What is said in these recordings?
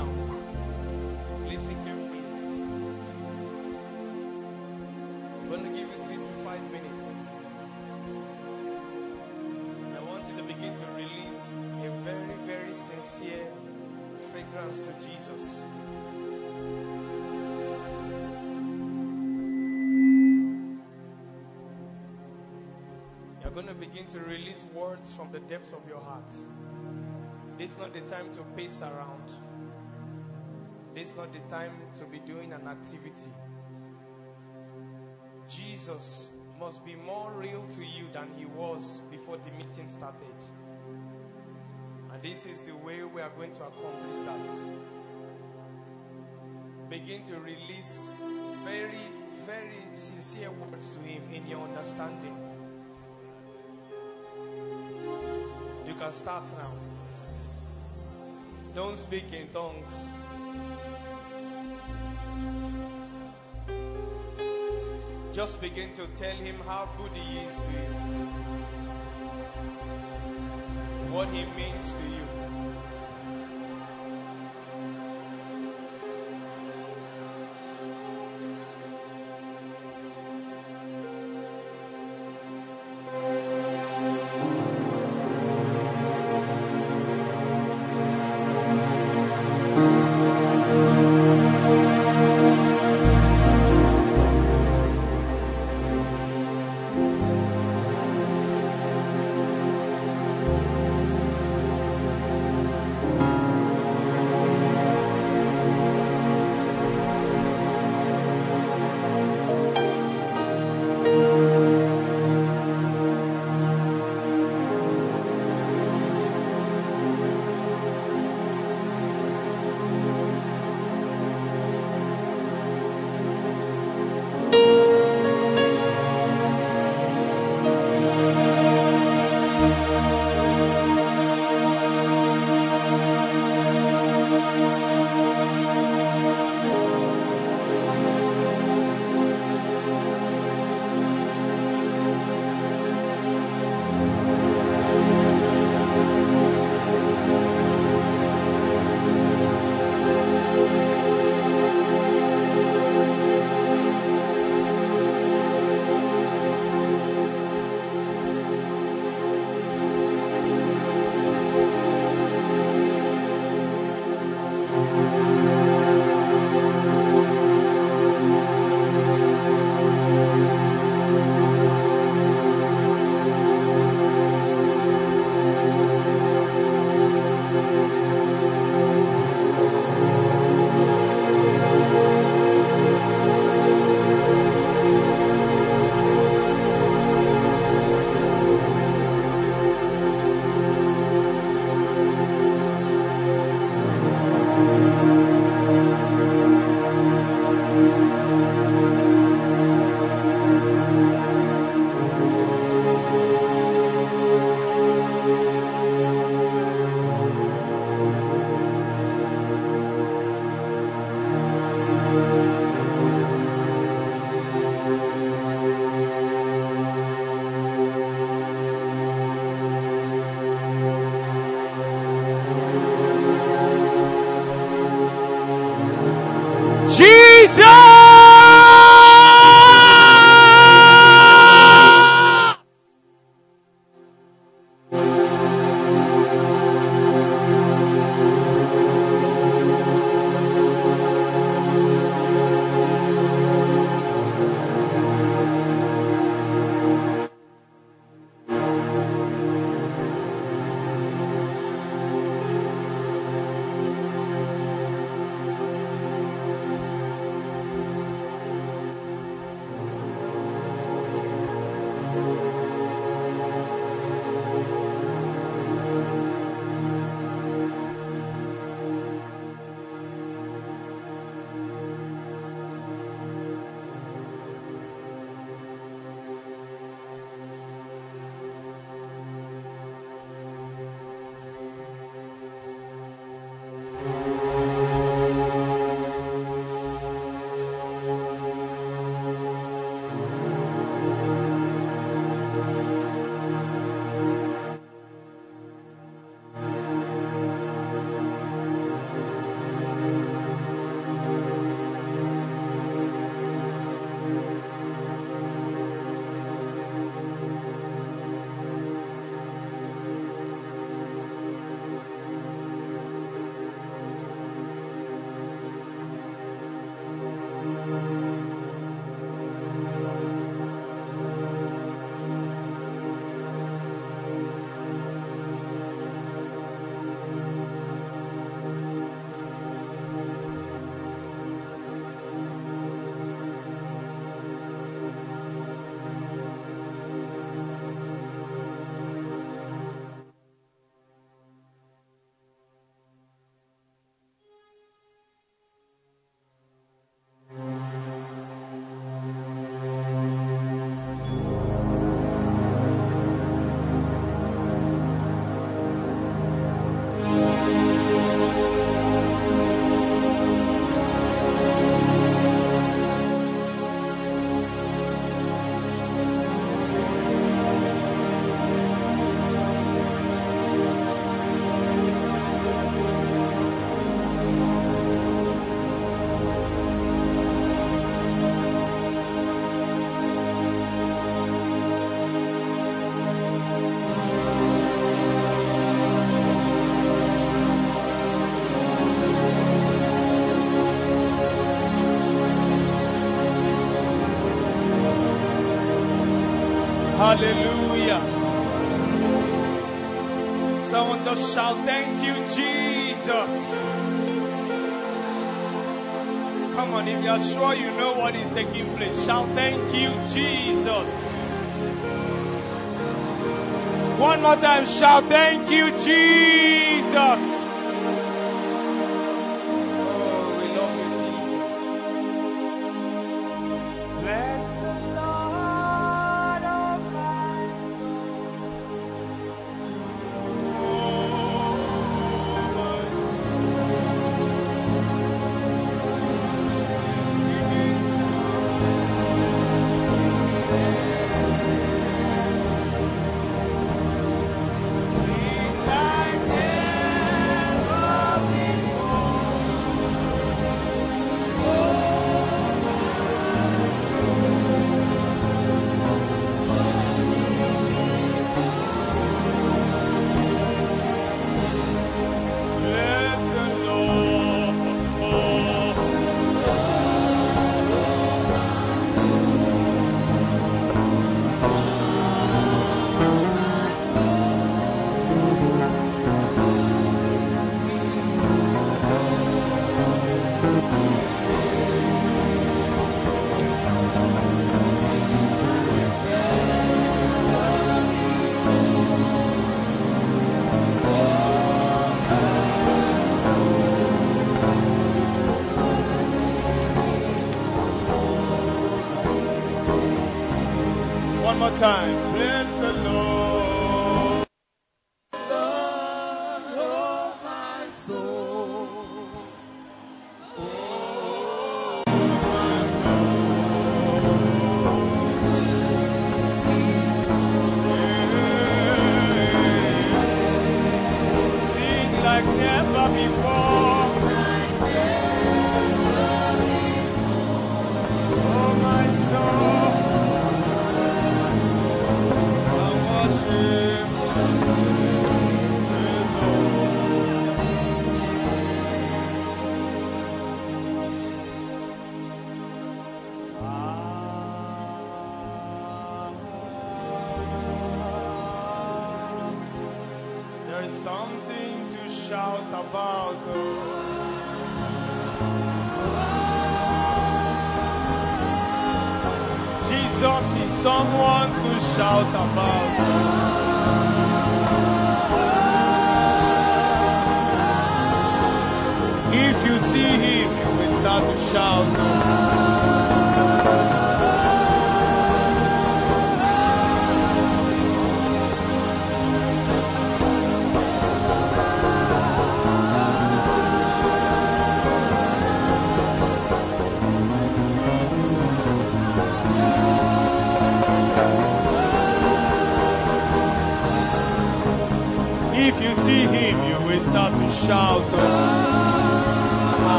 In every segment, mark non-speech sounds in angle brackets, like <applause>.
now. Listen carefully. I'm going to give you three to five minutes. I want you to begin to release a very, very sincere fragrance to Jesus. You're going to begin to release words from the depths of your heart. Is not the time to pace around. This is not the time to be doing an activity. Jesus must be more real to you than he was before the meeting started. And this is the way we are going to accomplish that. Begin to release very, very sincere words to him in your understanding. You can start now. Don't speak in tongues. Just begin to tell him how good he is to you. What he means to you. You're sure you know what is taking place, shout, Thank you, Jesus. One more time, shout, Thank you, Jesus.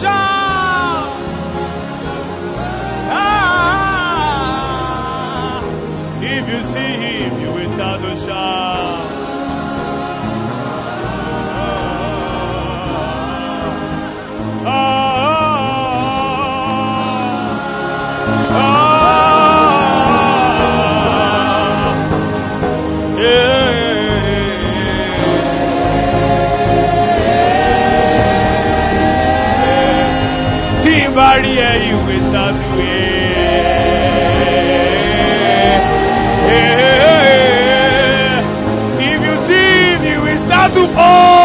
shine. carry you with. If you see you will start to fall.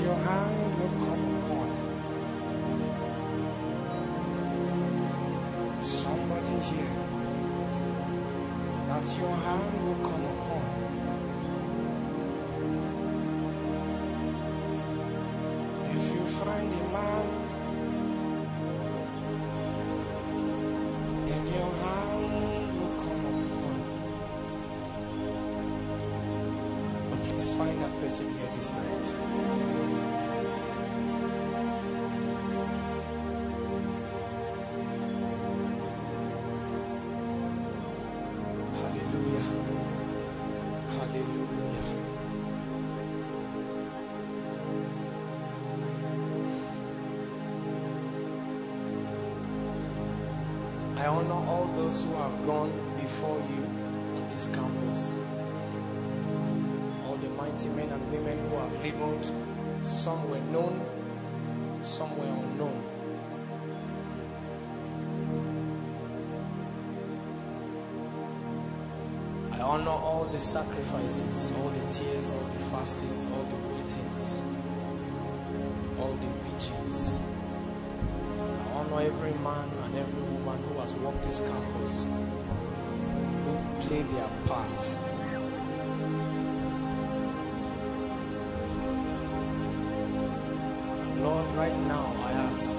your hand will come upon somebody here. That your hand will come upon. If you find a man your hand will come upon. please find that person here this night. Those who have gone before you on this campus. All the mighty men and women who have labored. Some were known, some were unknown. I honor all the sacrifices, all the tears, all the fastings, all the waitings, all the vigils. I honor every man and every woman who has walked this campus, who played their part. Lord, right now I ask,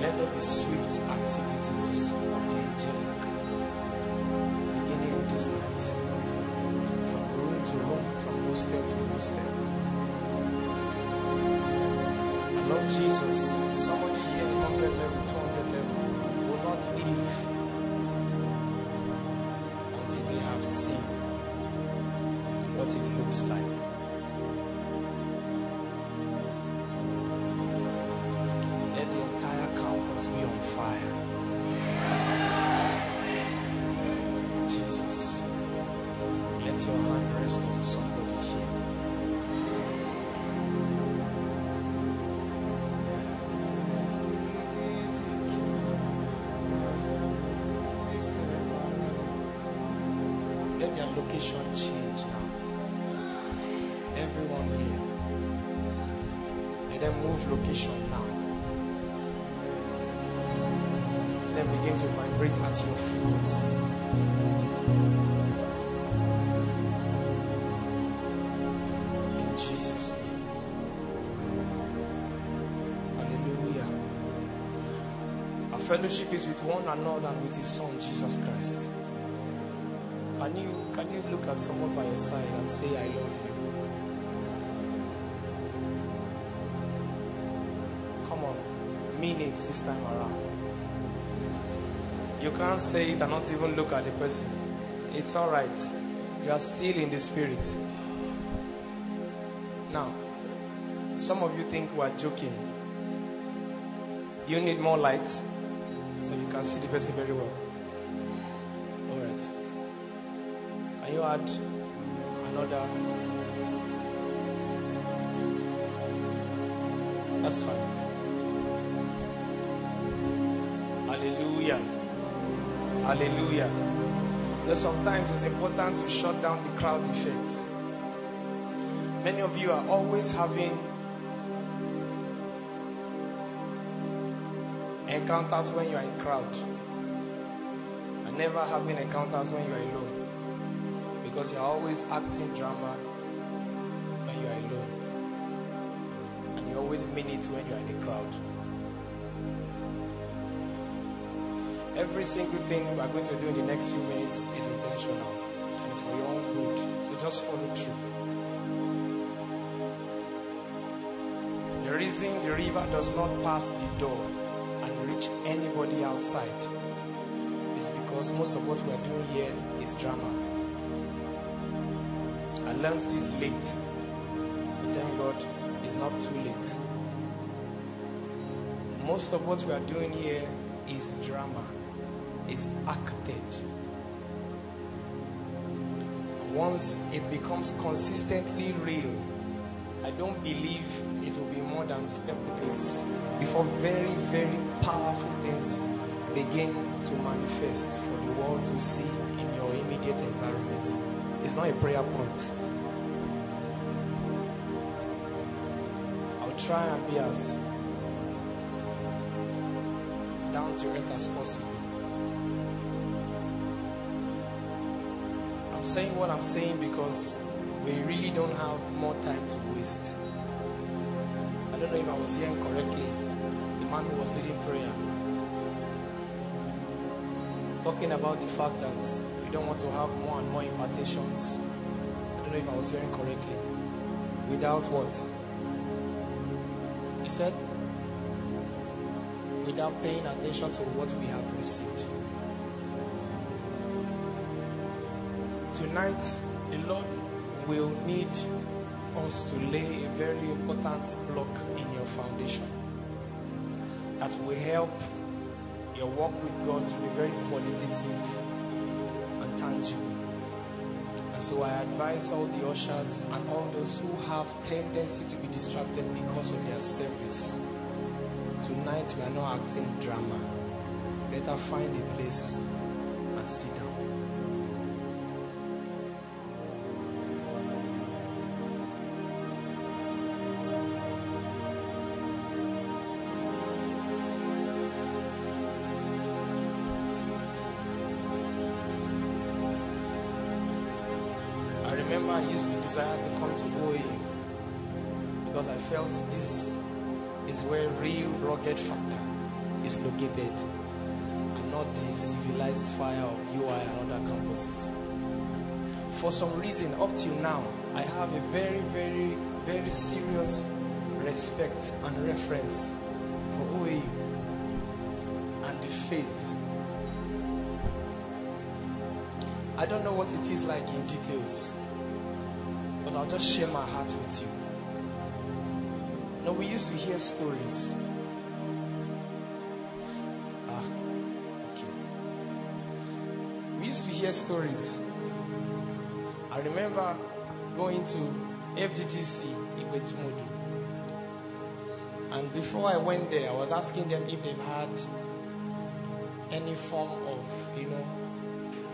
let there be swift activities of the angelic beginning this night, from room to room, from hostel to hostel. Lord Jesus, somebody here 100 level, 200 level will not leave until they have seen what it looks like. Location change now. Everyone here. Let them move location now. Let them begin to vibrate at your feet. In Jesus' name. Hallelujah. Our fellowship is with one another and with His Son, Jesus Christ. Look at someone by your side and say, I love you? Come on, mean it this time around. You can't say it and not even look at the person. It's all right. You are still in the spirit. Now, some of you think we are joking. You need more light so you can see the person very well. Add another? That's fine. Hallelujah. Hallelujah. You know, sometimes it's important to shut down the crowd effect. Many of you are always having encounters when you are in crowd, and never having encounters when you are alone. Because you are always acting drama when you are alone, and you always mean it when you are in a crowd. Every single thing we are going to do in the next few minutes is intentional and it's for your own good. So just follow through. The reason the river does not pass the door and reach anybody outside is because most of what we are doing here is drama. Learned this late, but thank God it's not too late. Most of what we are doing here is drama, is acted. Once it becomes consistently real, I don't believe it will be more than speculates before very, very powerful things begin to manifest for the world to see in your immediate environment. It's not a prayer point. I'll try and be as down to earth as possible. I'm saying what I'm saying because we really don't have more time to waste. I don't know if I was hearing correctly. The man who was leading prayer talking about the fact that we don't want to have more and more impartations. I don't know if I was hearing correctly. Without what? He said, without paying attention to what we have received. Tonight, the Lord will need us to lay a very important block in your foundation. that will help your walk with God to be very qualitative and tangible. And so I advise all the ushers and all those who have tendency to be distracted because of their service. Tonight we are not acting drama. Better find a place and sit down. Rugged fire is located and not the civilized fire of UI and other campuses. For some reason, up till now, I have a very, very, very serious respect and reference for OAU and the faith. I don't know what it is like in details. But I'll just share my heart with you. Now, we used to hear stories. Stories. I remember going to FGGC in Ipetumodu. And before I went there, I was asking them if they've had any form of, you know,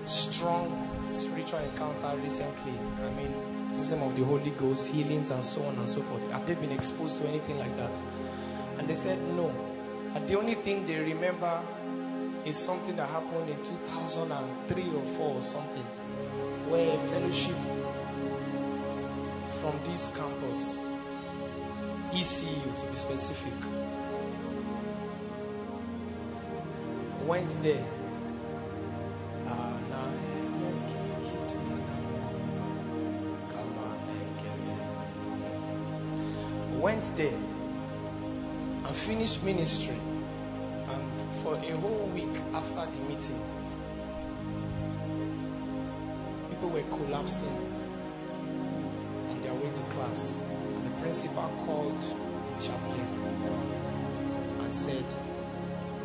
strong spiritual encounter recently. I mean, baptism of the Holy Ghost, healings, and so on and so forth. Have they been exposed to anything like that? And they said no. And the only thing they remember is something that happened in 2003 or 4 or something, where a fellowship from this campus, ECU to be specific, went there went there and finished ministry. For a whole week after the meeting, people were collapsing on their way to class. The principal called the chaplain and said,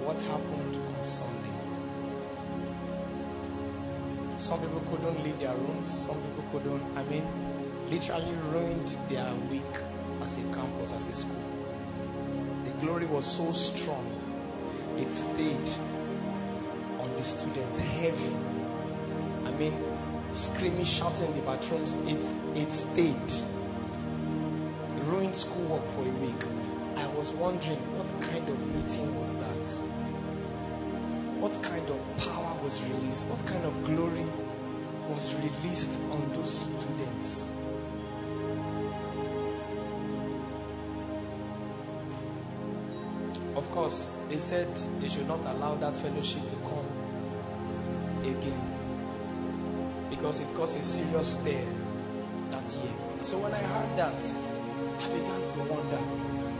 What happened on Sunday? Some people couldn't leave their rooms, some people couldn't, I mean, literally ruined their week as a campus, as a school. The glory was so strong, it stayed on the students heavy. I mean, screaming, shouting in the bathrooms, it, it stayed. Ruined schoolwork for a week. I was wondering what kind of meeting was that? What kind of power was released? What kind of glory was released on those students? Of course, they said they should not allow that fellowship to come again because it caused a serious stir that year. So when I heard that, I began to wonder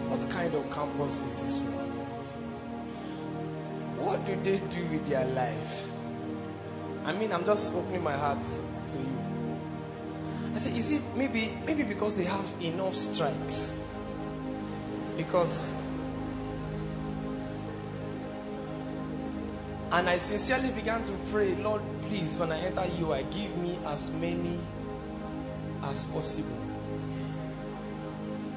what kind of campus is this one? What do they do with their life? I mean, I'm just opening my heart to you. I said, is it maybe maybe because they have enough strikes? Because And I sincerely began to pray, Lord, please, when I enter you, I give me as many as possible.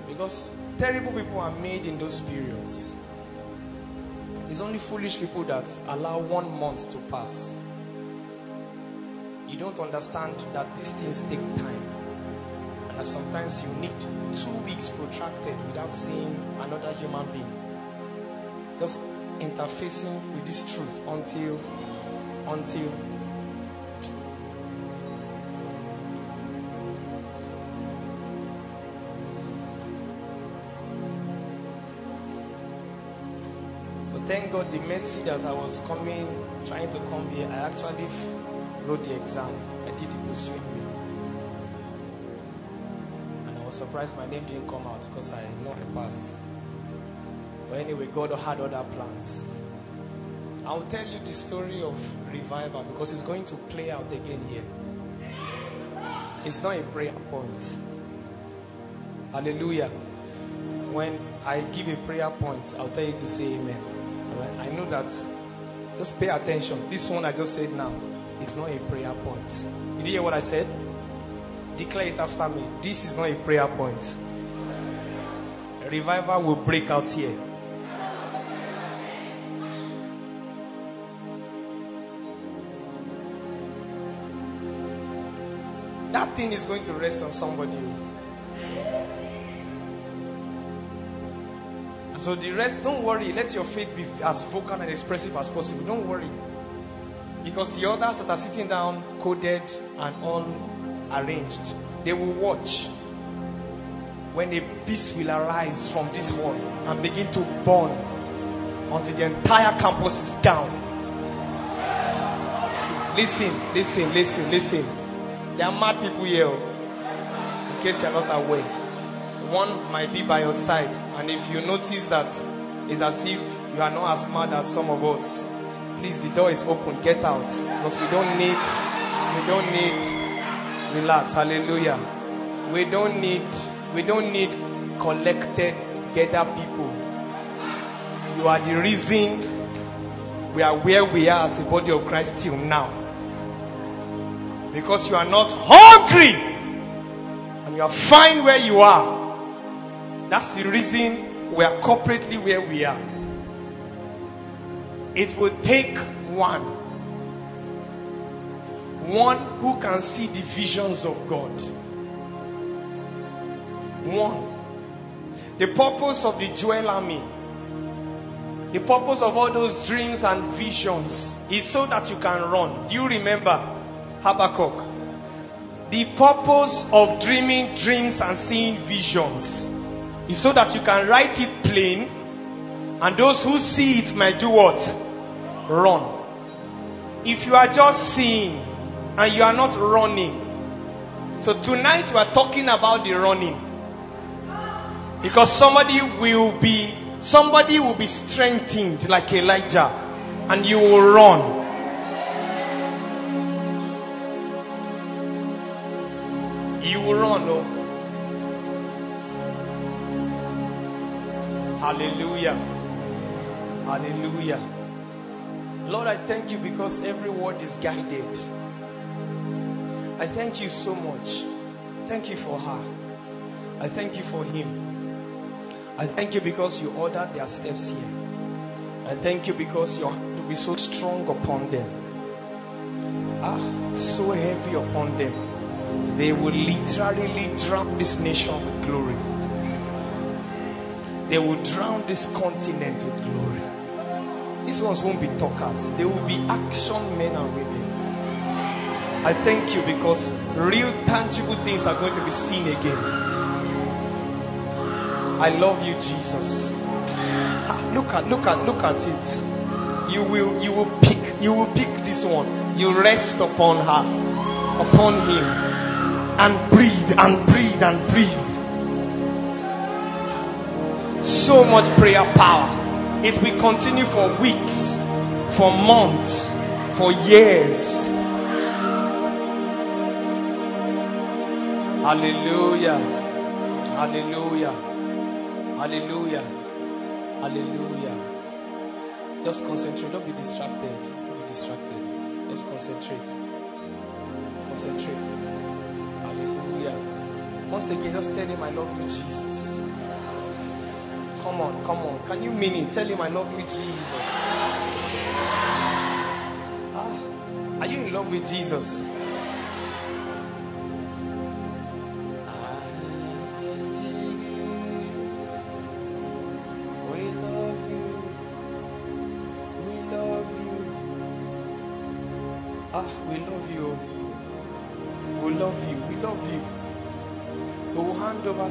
Because terrible people are made in those periods. It's only foolish people that allow one month to pass. You don't understand that these things take time. And that sometimes you need two weeks protracted without seeing another human being. Just interfacing with this truth until until but thank God the mercy that I was coming trying to come here I actually wrote the exam. I did it with and I was surprised my name didn't come out because I know I passed anyway, God had other plans. I'll tell you the story of revival because it's going to play out again here. It's not a prayer point. Hallelujah. when I give a prayer point, I'll tell you to say amen. Alright? I know that. Just pay attention. This one I just said now, it's not a prayer point. Did you hear what I said? Declare it after me. This is not a prayer point. Revival will break out here. Thing is going to rest on somebody. So the rest, don't worry. Let your faith be as vocal and expressive as possible. Don't worry. Because the others that are sitting down, coded and all arranged, they will watch when a beast will arise from this hall and begin to burn until the entire campus is down. Listen, listen, listen, listen. There are mad people here. Oh. In case you are not aware, one might be by your side, and if you notice that it's as if you are not as mad as some of us, please, the door is open. Get out, because we don't need, we don't need. Relax, hallelujah. We don't need, we don't need collected, gathered people. You are the reason we are where we are as a body of Christ till now. Because you are not hungry and you are fine where you are. That's the reason we are corporately where we are. It will take one. One who can see the visions of God. One. The purpose of the Joel army, the purpose of all those dreams and visions is so that you can run. Do you remember? Habakkuk. The purpose of dreaming dreams and seeing visions is so that you can write it plain and those who see it might do what? Run. If you are just seeing and you are not running. So tonight we are talking about the running. Because somebody will be, somebody will be strengthened like Elijah and you will run. You will run, oh. Hallelujah. Hallelujah. Lord, I thank you because every word is guided. I thank you so much. Thank you for her. I thank you for him. I thank you because you ordered their steps here. I thank you because your hand will be so strong upon them. Ah, so heavy upon them. They will literally drown this nation with glory. They will drown this continent with glory. These ones won't be talkers. They will be action men and women. I thank you because real tangible things are going to be seen again. I love you, Jesus. Look at, look at, look at it. You will, you will pick, you will pick this one. You rest upon her, upon him, and breathe and breathe and breathe. So much prayer power. It will continue for weeks, for months, for years. Hallelujah. Hallelujah. Hallelujah. Hallelujah. Just concentrate. Don't be distracted. Don't be distracted. Just concentrate. Concentrate. Hallelujah. Once again, just tell him I love you, Jesus. Come on, come on. Can you mean it? Tell him I love you, Jesus. Ah, are you in love with Jesus? We love you. We love you. Ah, we love you.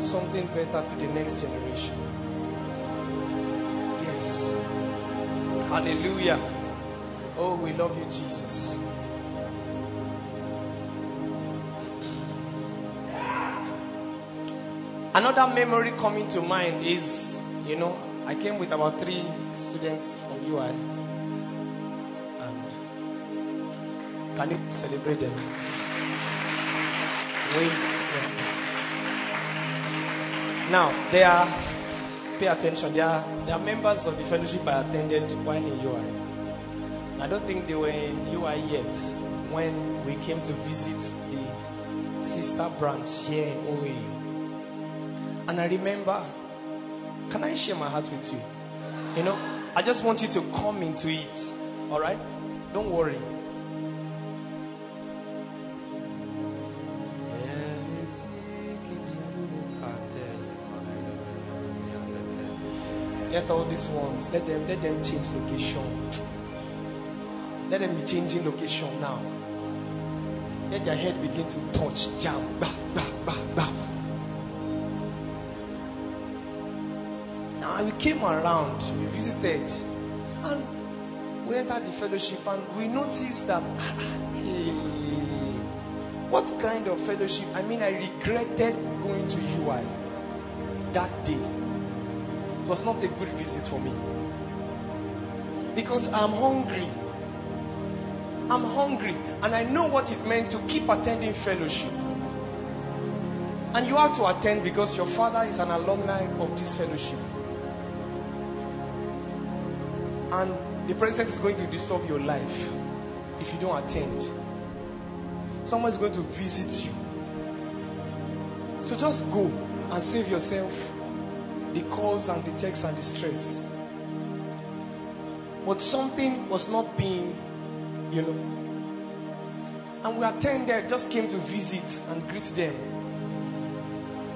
Something better to the next generation. Yes. Hallelujah. Oh, we love you, Jesus. Another memory coming to mind is, you know, I came with about three students from UI. And can you celebrate them? Wait. Now, they are pay attention. There are, are members of the fellowship I attended while in UI. I don't think they were in UI yet when we came to visit the sister branch here in OAU. And I remember, can I share my heart with you? You know, I just want you to come into it. All right? Don't worry. Let all these ones, let them let them change location. Let them be changing location now. Let their head begin to touch, jam, bah, bah, bah, bah. Now we came around, we visited, and we entered the fellowship, and we noticed that, <laughs> hey, what kind of fellowship? I mean, I regretted going to UI that day. Was not a good visit for me because I'm hungry. I'm hungry and I know what it meant to keep attending fellowship. And you have to attend because your father is an alumni of this fellowship. And the president is going to disturb your life if you don't attend. Someone is going to visit you. So just go and save yourself the calls and the texts and the stress. But something was not being you know. And we attended, just came to visit and greet them.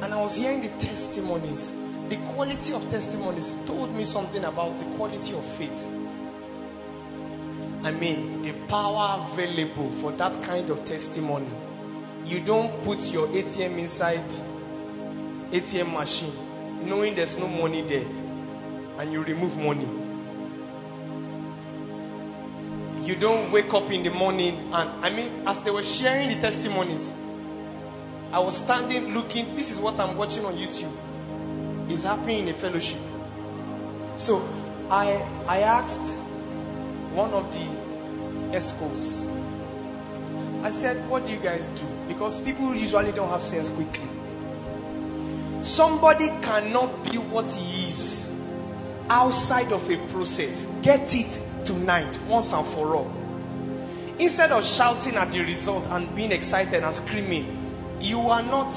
And I was hearing the testimonies. The quality of testimonies told me something about the quality of faith. I mean, the power available for that kind of testimony. You don't put your ATM inside ATM machine knowing there's no money there and you remove money you don't wake up in the morning and I mean, as they were sharing the testimonies, I was standing looking. This is what I'm watching on YouTube. It's happening in a fellowship. So I I asked one of the escorts. I said, "What do you guys do?" Because people usually don't have sense quickly. Somebody cannot be what he is outside of a process. Get it tonight, once and for all. Instead of shouting at the result and being excited and screaming, you are not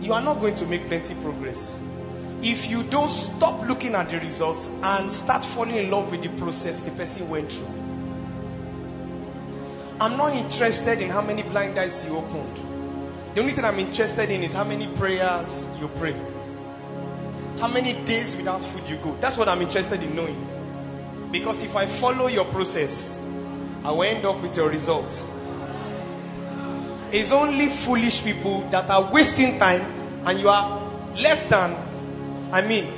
you are not going to make plenty progress. If you don't stop looking at the results and start falling in love with the process the person went through. I'm not interested in how many blind eyes you opened. The only thing I'm interested in is how many prayers you pray. How many days without food you go. That's what I'm interested in knowing. Because if I follow your process, I will end up with your results. It's only foolish people that are wasting time and you are less than, I mean,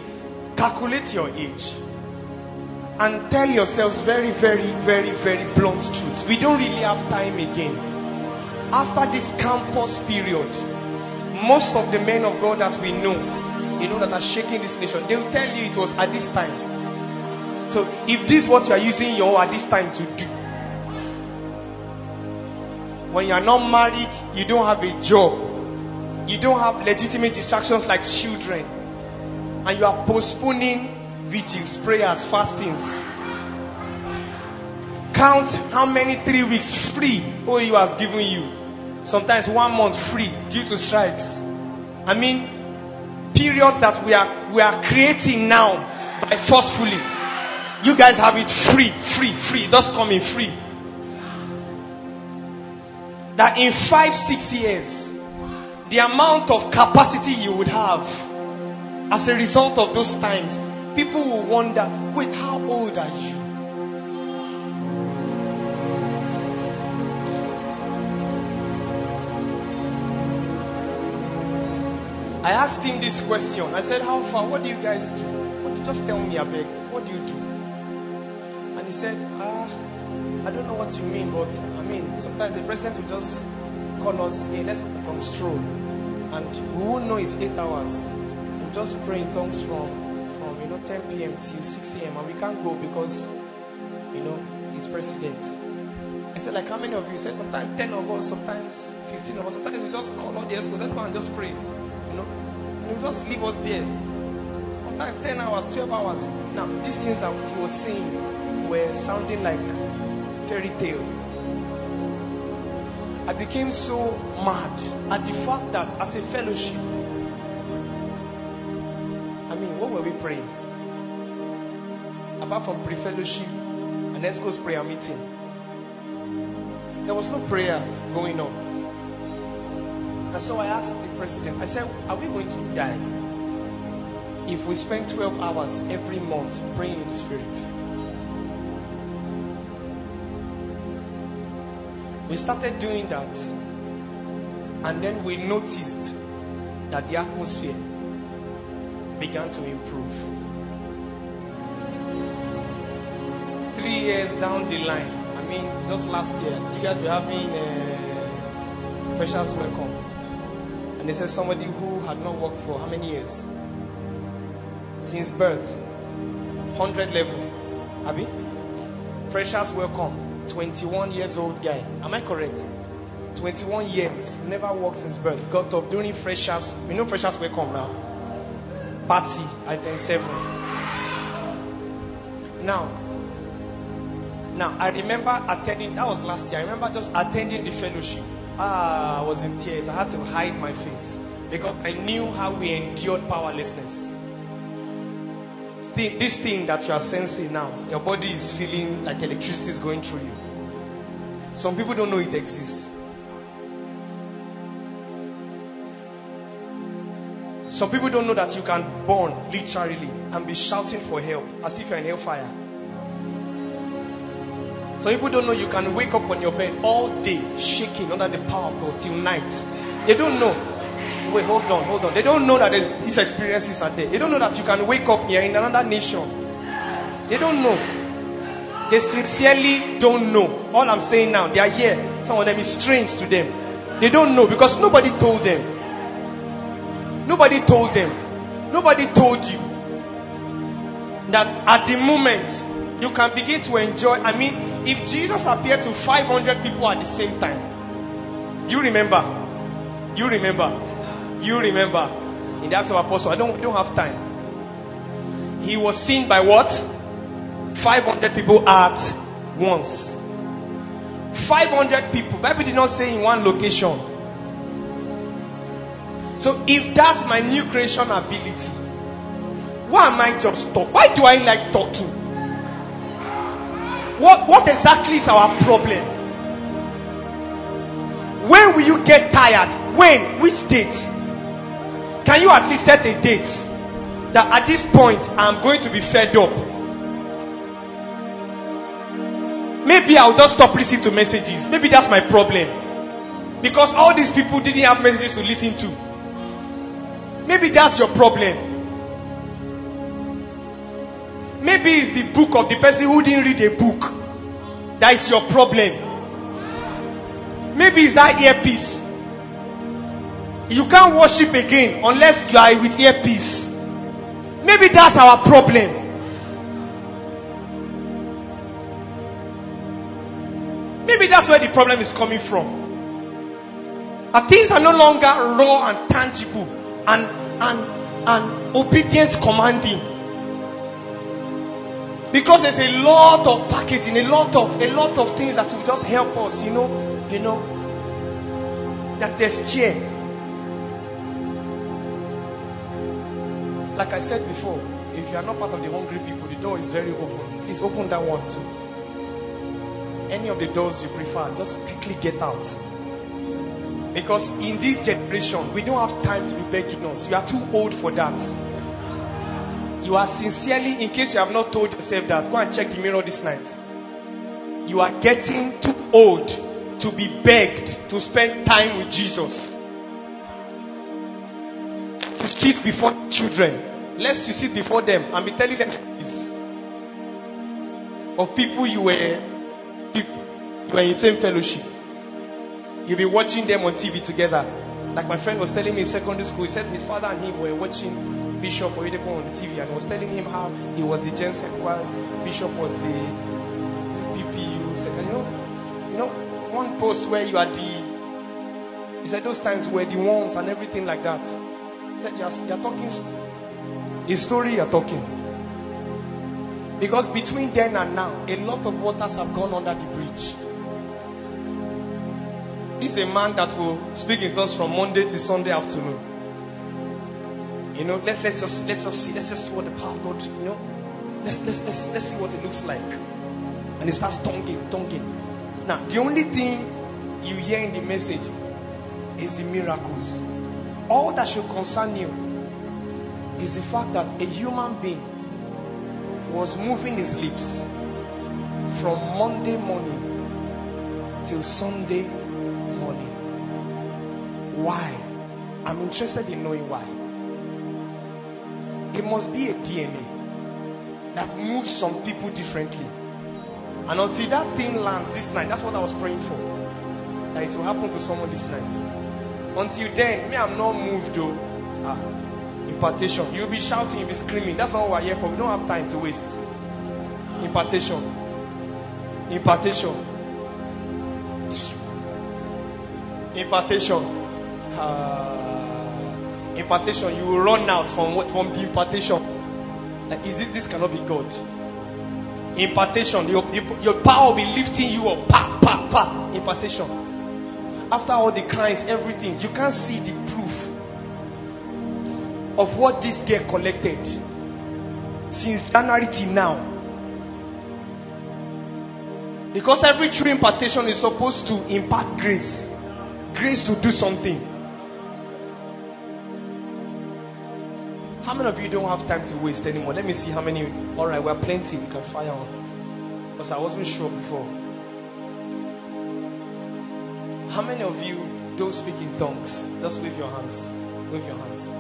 calculate your age and tell yourselves very, very, very, very blunt truths. We don't really have time again. After this campus period, most of the men of God that we know, you know, that are shaking this nation, they will tell you it was at this time. So if this is what you are using your at this time to do, when you are not married, you don't have a job, you don't have legitimate distractions like children, and you are postponing vigils, prayers, fastings. Count how many three weeks free OU has given you. Sometimes one month free due to strikes. I mean, periods that we are we are creating now by forcefully. You guys have it free, free, free. Just come in free. That in five, six years, the amount of capacity you would have as a result of those times, people will wonder, wait, how old are you? I asked him this question. I said, How far? What do you guys do? What just tell me, I beg. What do you do? And he said, Ah, I don't know what you mean, but I mean, sometimes the president will just call us, Hey, let's go on stroll. And we won't know it's eight hours. We'll just pray in tongues from, from you know, 10 p.m. till 6 a.m. And we can't go because, you know, he's president. I said, like, how many of you? He said, sometimes 10 of us, sometimes 15 of us. Sometimes we just call all the escorts, let's go and just pray. You know? And he just leave us there. sometimes 10 hours, 12 hours. Now, these things that he was saying were sounding like fairy tale. I became so mad at the fact that as a fellowship, I mean, what were we praying? Apart from pre fellowship and ESCO's prayer meeting, there was no prayer going on. And so I asked the president, I said, Are we going to die if we spend 12 hours every month praying in the Spirit? We started doing that, and then we noticed that the atmosphere began to improve. Three years down the line, I mean, just last year, you guys were having a freshers welcome, they said somebody who had not worked for how many years? Since birth, 100 level, Abby? Freshers welcome. 21 years old guy. Am I correct? 21 years, never worked since birth. Got up during freshers. We know freshers will come now. Party, item 7. Now, now I remember attending, that was last year. I remember just attending the fellowship. Ah, I was in tears. I had to hide my face because I knew how we endured powerlessness. This thing that you are sensing now, your body is feeling like electricity is going through you. Some people don't know it exists. Some people don't know that you can burn literally and be shouting for help as if you're in hellfire. Some people don't know you can wake up on your bed all day shaking under the power of God till night. They don't know. Wait, hold on, hold on. They don't know that these experiences are there. They don't know that you can wake up here in another nation. They don't know. They sincerely don't know. All I'm saying now, they are here. Some of them is strange to them. They don't know because nobody told them. Nobody told them. Nobody told you that at the moment you can begin to enjoy. I mean, if Jesus appeared to 500 people at the same time, do you remember? Do you remember? You remember? In the Acts of Apostles, I don't, don't have time. He was seen by what? 500 people at once. 500 people. Bible did not say in one location. So if that's my new creation ability, why am I just talk? Why do I like talking? What what exactly is our problem? When will you get tired? When? Which date? Can you at least set a date that at this point I'm going to be fed up? Maybe I'll just stop listening to messages. Maybe that's my problem. Because all these people didn't have messages to listen to. Maybe that's your problem. Maybe it's the book of the person who didn't read a book. That is your problem. Maybe it's that earpiece. You can't worship again unless you are with earpiece. Maybe that's our problem. Maybe that's where the problem is coming from. And things are no longer raw and tangible and, and, and obedience commanding. Because there's a lot of packaging, a lot of a lot of things that will just help us, you know, you know. That's there's chair. Like I said before, if you are not part of the hungry people, the door is very open. Please open that one too any of the doors you prefer, just quickly get out. Because in this generation, we don't have time to be begging us. You are too old for that. You are sincerely, in case you have not told yourself that, go and check the mirror this night. You are getting too old to be begged to spend time with Jesus. To sit before children. Lest you sit before them and be telling them this. Of people you were people. You are in the same fellowship. You'll be watching them on TV together. Like my friend was telling me in secondary school, he said his father and him were watching Bishop Oyedepo on the TV and was telling him how he was the Jensen while Bishop was the, the PPU second. You know, you know, one post where you are the he said those times were the ones and everything like that. He said you're, you're talking His story you're talking. Because between then and now, a lot of waters have gone under the bridge. This is a man that will speak in tongues from Monday to Sunday afternoon. You know, let's let's just let's just see let's just see what the power of God, you know. Let's let's let's, let's see what it looks like. And he starts tonguing, tonguing. Now, the only thing you hear in the message is the miracles. All that should concern you is the fact that a human being was moving his lips from Monday morning till Sunday. Why? I'm interested in knowing why. It must be a DNA that moves some people differently. And until that thing lands this night, that's what I was praying for. That it will happen to someone this night. Until then, me, I'm not moved though. Ah, impartation. You'll be shouting, you'll be screaming. That's what we're here for. We don't have time to waste. Impartation. Impartation. Impartation. Uh, impartation. You will run out from what from the impartation. Like, is this this cannot be God? Impartation. Your, your power will be lifting you up. Pa, pa, pa. Impartation. After all the crimes, everything, you can't see the proof of what this girl collected since January till now. Because every true impartation is supposed to impart grace, grace to do something. How many of you don't have time to waste anymore? Let me see how many. All right, we're plenty. We can fire on. Because I wasn't sure before. How many of you don't speak in tongues? Just wave your hands. Wave your hands.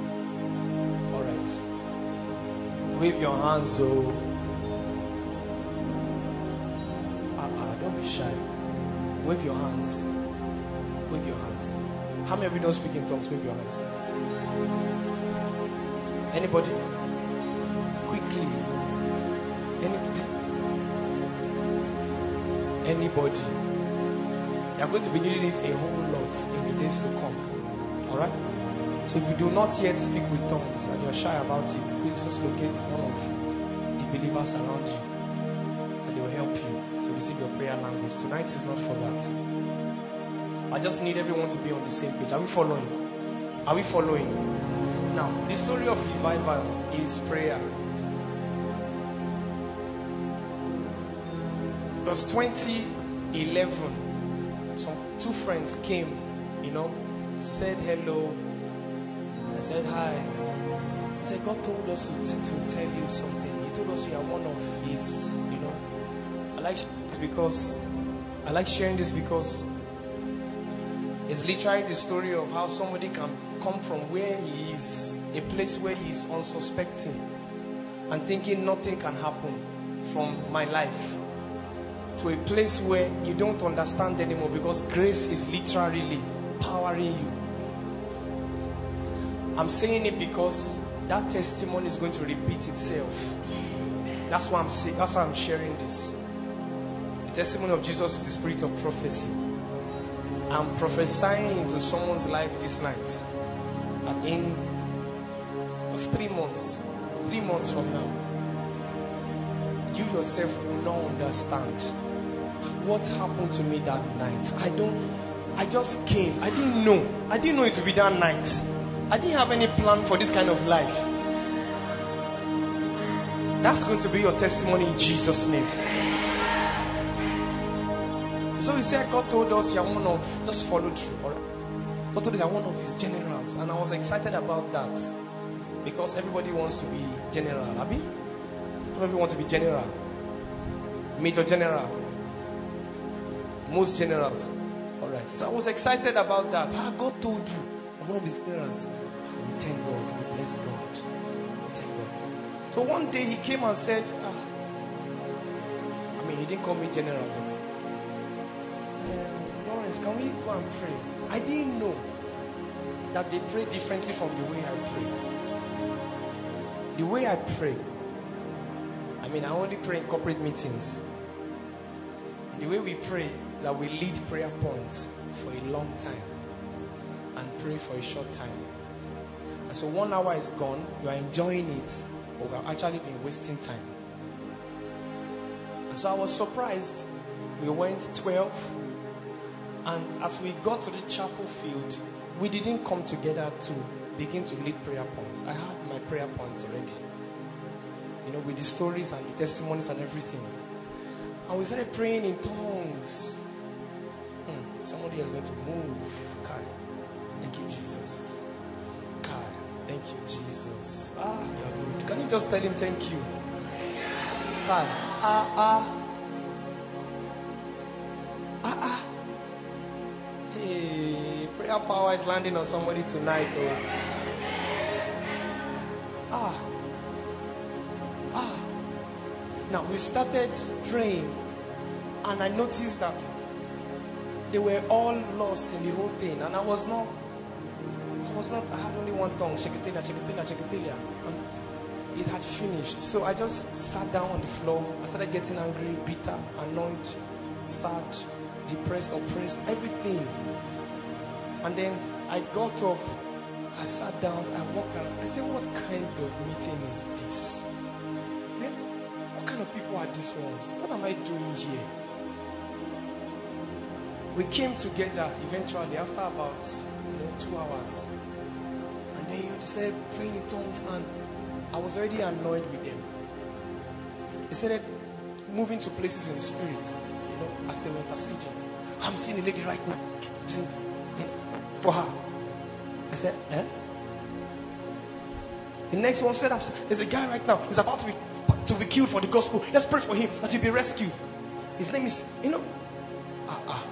All right. Wave your hands, oh. Uh-uh, don't be shy. Wave your hands. Wave your hands. How many of you don't speak in tongues? Wave your hands. Anybody? Quickly. Anybody? Anybody? You are going to be needing it a whole lot in the days to come. Alright? So if you do not yet speak with tongues and you're shy about it, please just locate one of the believers around you and they will help you to receive your prayer language. Tonight is not for that. I just need everyone to be on the same page. Are we following? Are we following? Now, the story of revival is prayer. Verse 2011 some two friends came, you know, said hello. I said hi. He said, God told us to, to tell you something. He told us you are one of His, you know. I like because I like sharing this because it's literally the story of how somebody can come from where he is, a place where he is unsuspecting, and thinking nothing can happen from my life to a place where you don't understand anymore because grace is literally powering you. I'm saying it because that testimony is going to repeat itself. That's why I'm that's why I'm sharing this. The testimony of Jesus is the spirit of prophecy. I'm prophesying into someone's life this night. And in three months, three months from now, you yourself will not understand what happened to me that night. I don't, I just came. I didn't know. I didn't know it would be that night. I didn't have any plan for this kind of life. That's going to be your testimony in Jesus' name. So he said, God told us you're one of, just follow through. All right? God told us you're one of his generals. And I was excited about that. Because everybody wants to be general. Abi? Everybody wants to be general. Major general most generals. All right. So I was excited about that. Ah, God told you. I'm one of his generals. We thank God. We bless God. We thank God. So one day he came and said, ah, I mean, he didn't call me general, but um, Lawrence, can we go and pray? I didn't know that they pray differently from the way I pray. The way I pray, I mean, I only pray in corporate meetings. The way we pray, that we lead prayer points for a long time and pray for a short time. And so one hour is gone, you are enjoying it, but we've actually been wasting time. And so I was surprised. We went 12, and as we got to the chapel field, we didn't come together to begin to lead prayer points. I had my prayer points already. You know, with the stories and the testimonies and everything. And we started praying in tongues. Hmm, somebody is going to move. God. Thank you, Jesus. God. Thank you, Jesus. Ah, you're good. Can you just tell him thank you? God. Ah, ah. Ah, ah. Hey, prayer power is landing on somebody tonight. Oh. Ah. Ah. Now we started praying, and I noticed that they were all lost in the whole thing, and I was not. I was not. I had only one tongue, shekatelia, shekatelia, shekatelia, and it had finished. So I just sat down on the floor. I started getting angry, bitter, annoyed, sad, depressed, oppressed, everything. And then I got up, I sat down, I walked around. I said, What kind of meeting is this? Eh? What kind of people are these ones? What am I doing here? We came together eventually after about you know, two hours. And then you started praying in tongues, and I was already annoyed with them. They started moving to places in the spirit, you know, as they were interceding. I'm seeing a lady right now for her. I said, eh? The next one said, there's a guy right now, he's about to be, to be killed for the gospel. Let's pray for him that he'll be rescued. His name is, you know, ah, ah.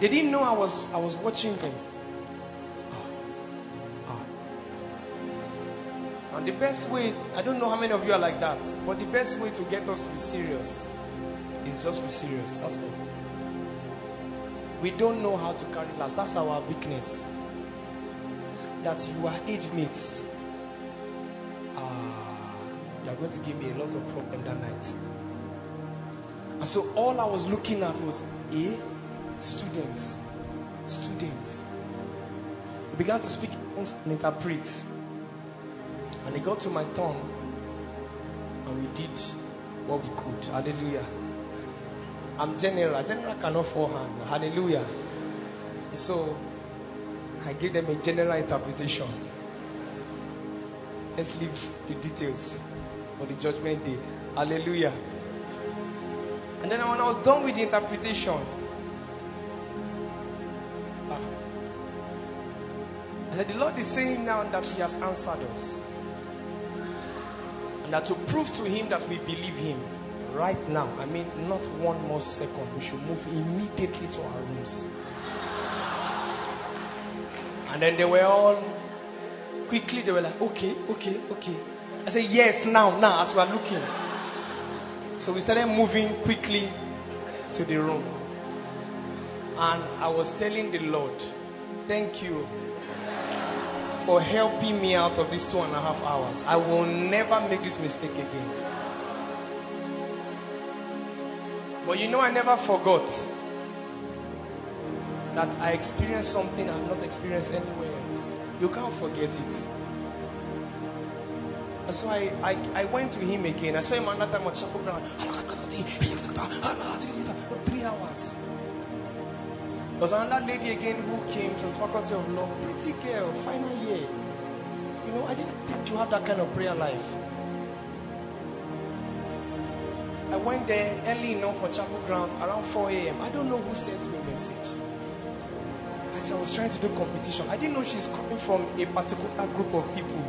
They didn't know I was, I was watching them. Ah, ah. And the best way, I don't know how many of you are like that, but the best way to get us to be serious just be serious. That's all. We don't know how to carry last. That's our weakness. That you are age mates. Ah, you are going to give me a lot of problem that night. And so all I was looking at was A, students. Students. We began to speak and interpret. And it got to my tongue. And we did what we could. Hallelujah. I'm general. General cannot forehand. Hallelujah. So I give them a general interpretation. Let's leave the details for the judgment day. Hallelujah. And then when I was done with the interpretation, ah, I said, The Lord is saying now that He has answered us. And that to prove to Him that we believe Him, right now, I mean, not one more second, we should move immediately to our rooms. And then they were all quickly, they were like, okay, okay, okay. I said, yes, now, now, as we are looking. So we started moving quickly to the room. And I was telling the Lord, thank you for helping me out of these two and a half hours. I will never make this mistake again. But you know, I never forgot that I experienced something I've not experienced anywhere else. You can't forget it. And so I, I, I went to him again. I saw him another time on chapel ground. Three hours. There was another lady again who came. She was faculty of law. Pretty girl, final year. You know, I didn't think you have that kind of prayer life. I went there early enough for chapel ground around 4 a.m. I don't know who sent me a message. As I was trying to do competition, I didn't know she's coming from a particular group of people,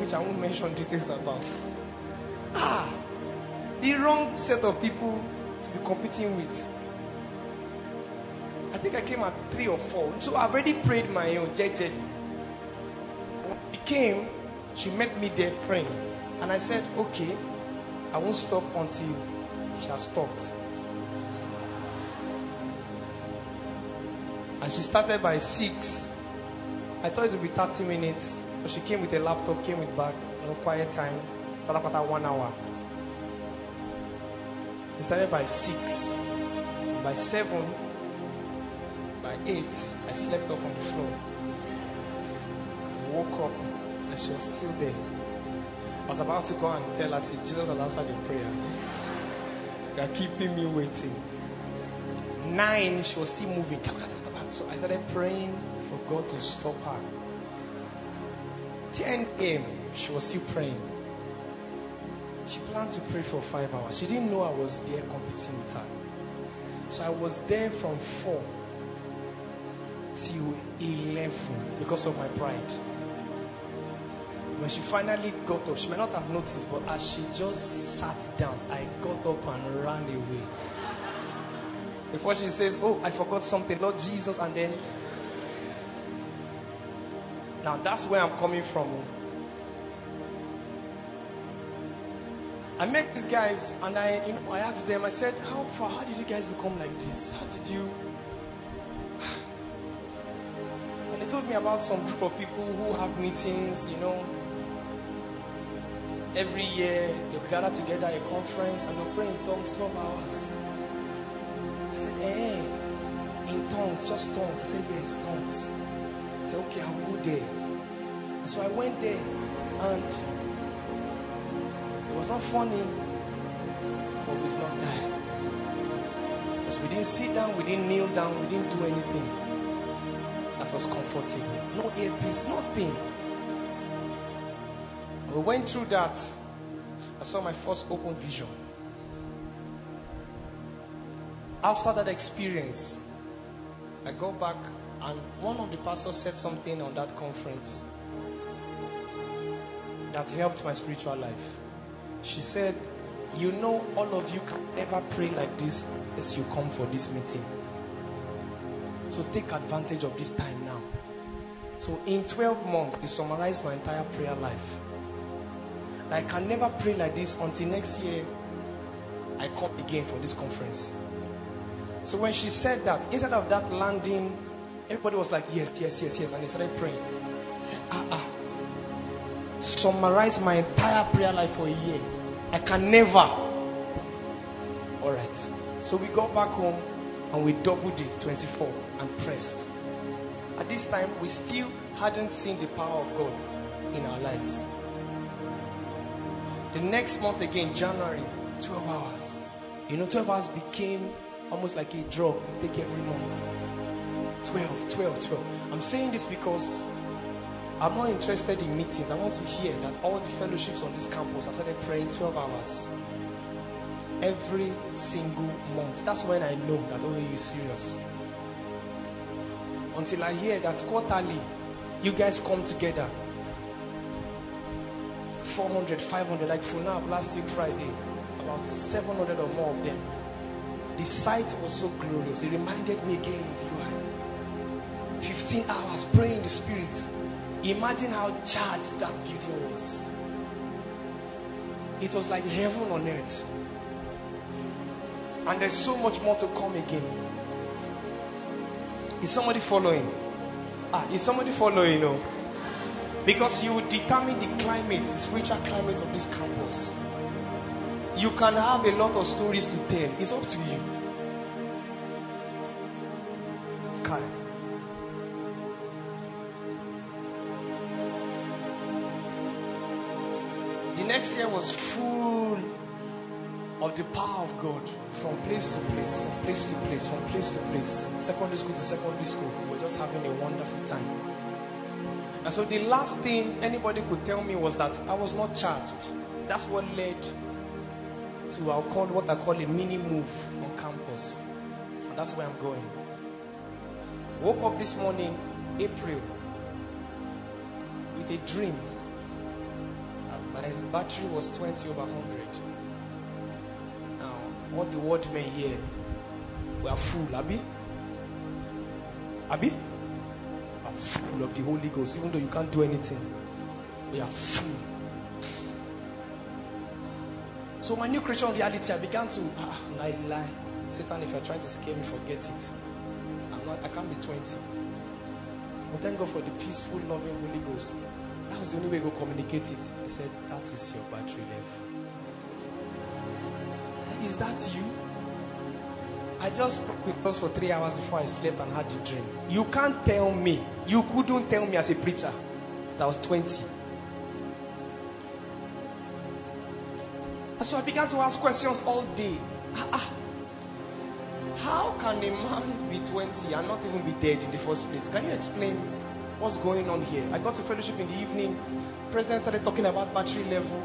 which I won't mention details about. Ah, the wrong set of people to be competing with. I think I came at three or four, so I already prayed my own JJ. When she came, she met me there praying, and I said, "Okay, I won't stop until she has stopped." And she started by six. I thought it would be 30 minutes, but she came with a laptop, came with bag, no quiet time, pata one hour. She started by six. By seven, by eight, I slept off on the floor. I woke up. And she was still there. I was about to go and tell her, Jesus has answered your prayer. They are keeping me waiting. Nine, she was still moving. So I started praying for God to stop her. 10 a.m., she was still praying. She planned to pray for five hours. She didn't know I was there competing with her. So I was there from 4 till 11 because of my pride. When she finally got up, she may not have noticed, but as she just sat down, I got up and ran away. Before she says, Oh, I forgot something, Lord Jesus, and then. Now that's where I'm coming from. Oh. I met these guys and I, you know, I asked them, I said, How far, how did you guys become like this? How did you <sighs> And they told me about some group of people who have meetings, you know. Every year they gather together at a conference and they pray in tongues 12 hours. I said, eh, in tongues, just tongues. They said, yes, tongues. I said, okay, I'll go there. And so I went there and it was not funny, but we did not die. Because we didn't sit down, we didn't kneel down, we didn't do anything. That was comforting. No earpiece, nothing. We went through that. I saw my first open vision. After that experience, I go back and one of the pastors said something on that conference that helped my spiritual life. She said, You know, all of you can never pray like this as you come for this meeting. So take advantage of this time now. So in 12 months, they summarized my entire prayer life. I can never pray like this until next year I come again for this conference. So when she said that, instead of that landing, everybody was like, yes, yes, yes, yes. And they started praying. I said, ah, ah. Summarize my entire prayer life for a year. I can never. All right. So we got back home and we doubled it 24 and pressed. At this time, we still hadn't seen the power of God in our lives. The next month again, January, 12 hours. You know, 12 hours became almost like a drug you take every month. 12, 12, 12. I'm saying this because I'm not interested in meetings. I want to hear that all the fellowships on this campus have started praying 12 hours every single month. That's when I know that only you're serious. Until I hear that quarterly, you guys come together. 400, 500, like for now, last week Friday, about 700 or more of them. The sight was so glorious. It reminded me again of you. 15 hours praying in the spirit. Imagine how charged that building was. It was like heaven on earth. And there's so much more to come again. Is somebody following? Ah, is somebody following? You know? Because you will determine the climate, the spiritual climate of this campus. You can have a lot of stories to tell. It's up to you. Karen. The next year was full of the power of God from place to place, from place to place, from place to place, secondary school to secondary school. We were just having a wonderful time. And so the last thing anybody could tell me was that I was not charged. That's what led to I'll call what I call a mini move on campus. And that's where I'm going. Woke up this morning, April, with a dream. And My battery was 20 over 100. Now, what the word may hear, we are full, Abby. Abby? Are full of the Holy Ghost, even though you can't do anything. We are full. So my new creation reality, I began to ah, lie, lie. Satan, if you're trying to scare me, forget it. I'm not. I can't be 20. But thank God for the peaceful, loving Holy Ghost. That was the only way we communicate it. He said, "That is your battery level." Is that you? I just spoke with us for three hours before I slept and had a dream. You can't tell me, you couldn't tell me as a preacher that was 20. And so I began to ask questions all day. Ah, ah. How can a man be 20 and not even be dead in the first place? Can you explain what's going on here? I got to fellowship in the evening. The president started talking about battery level,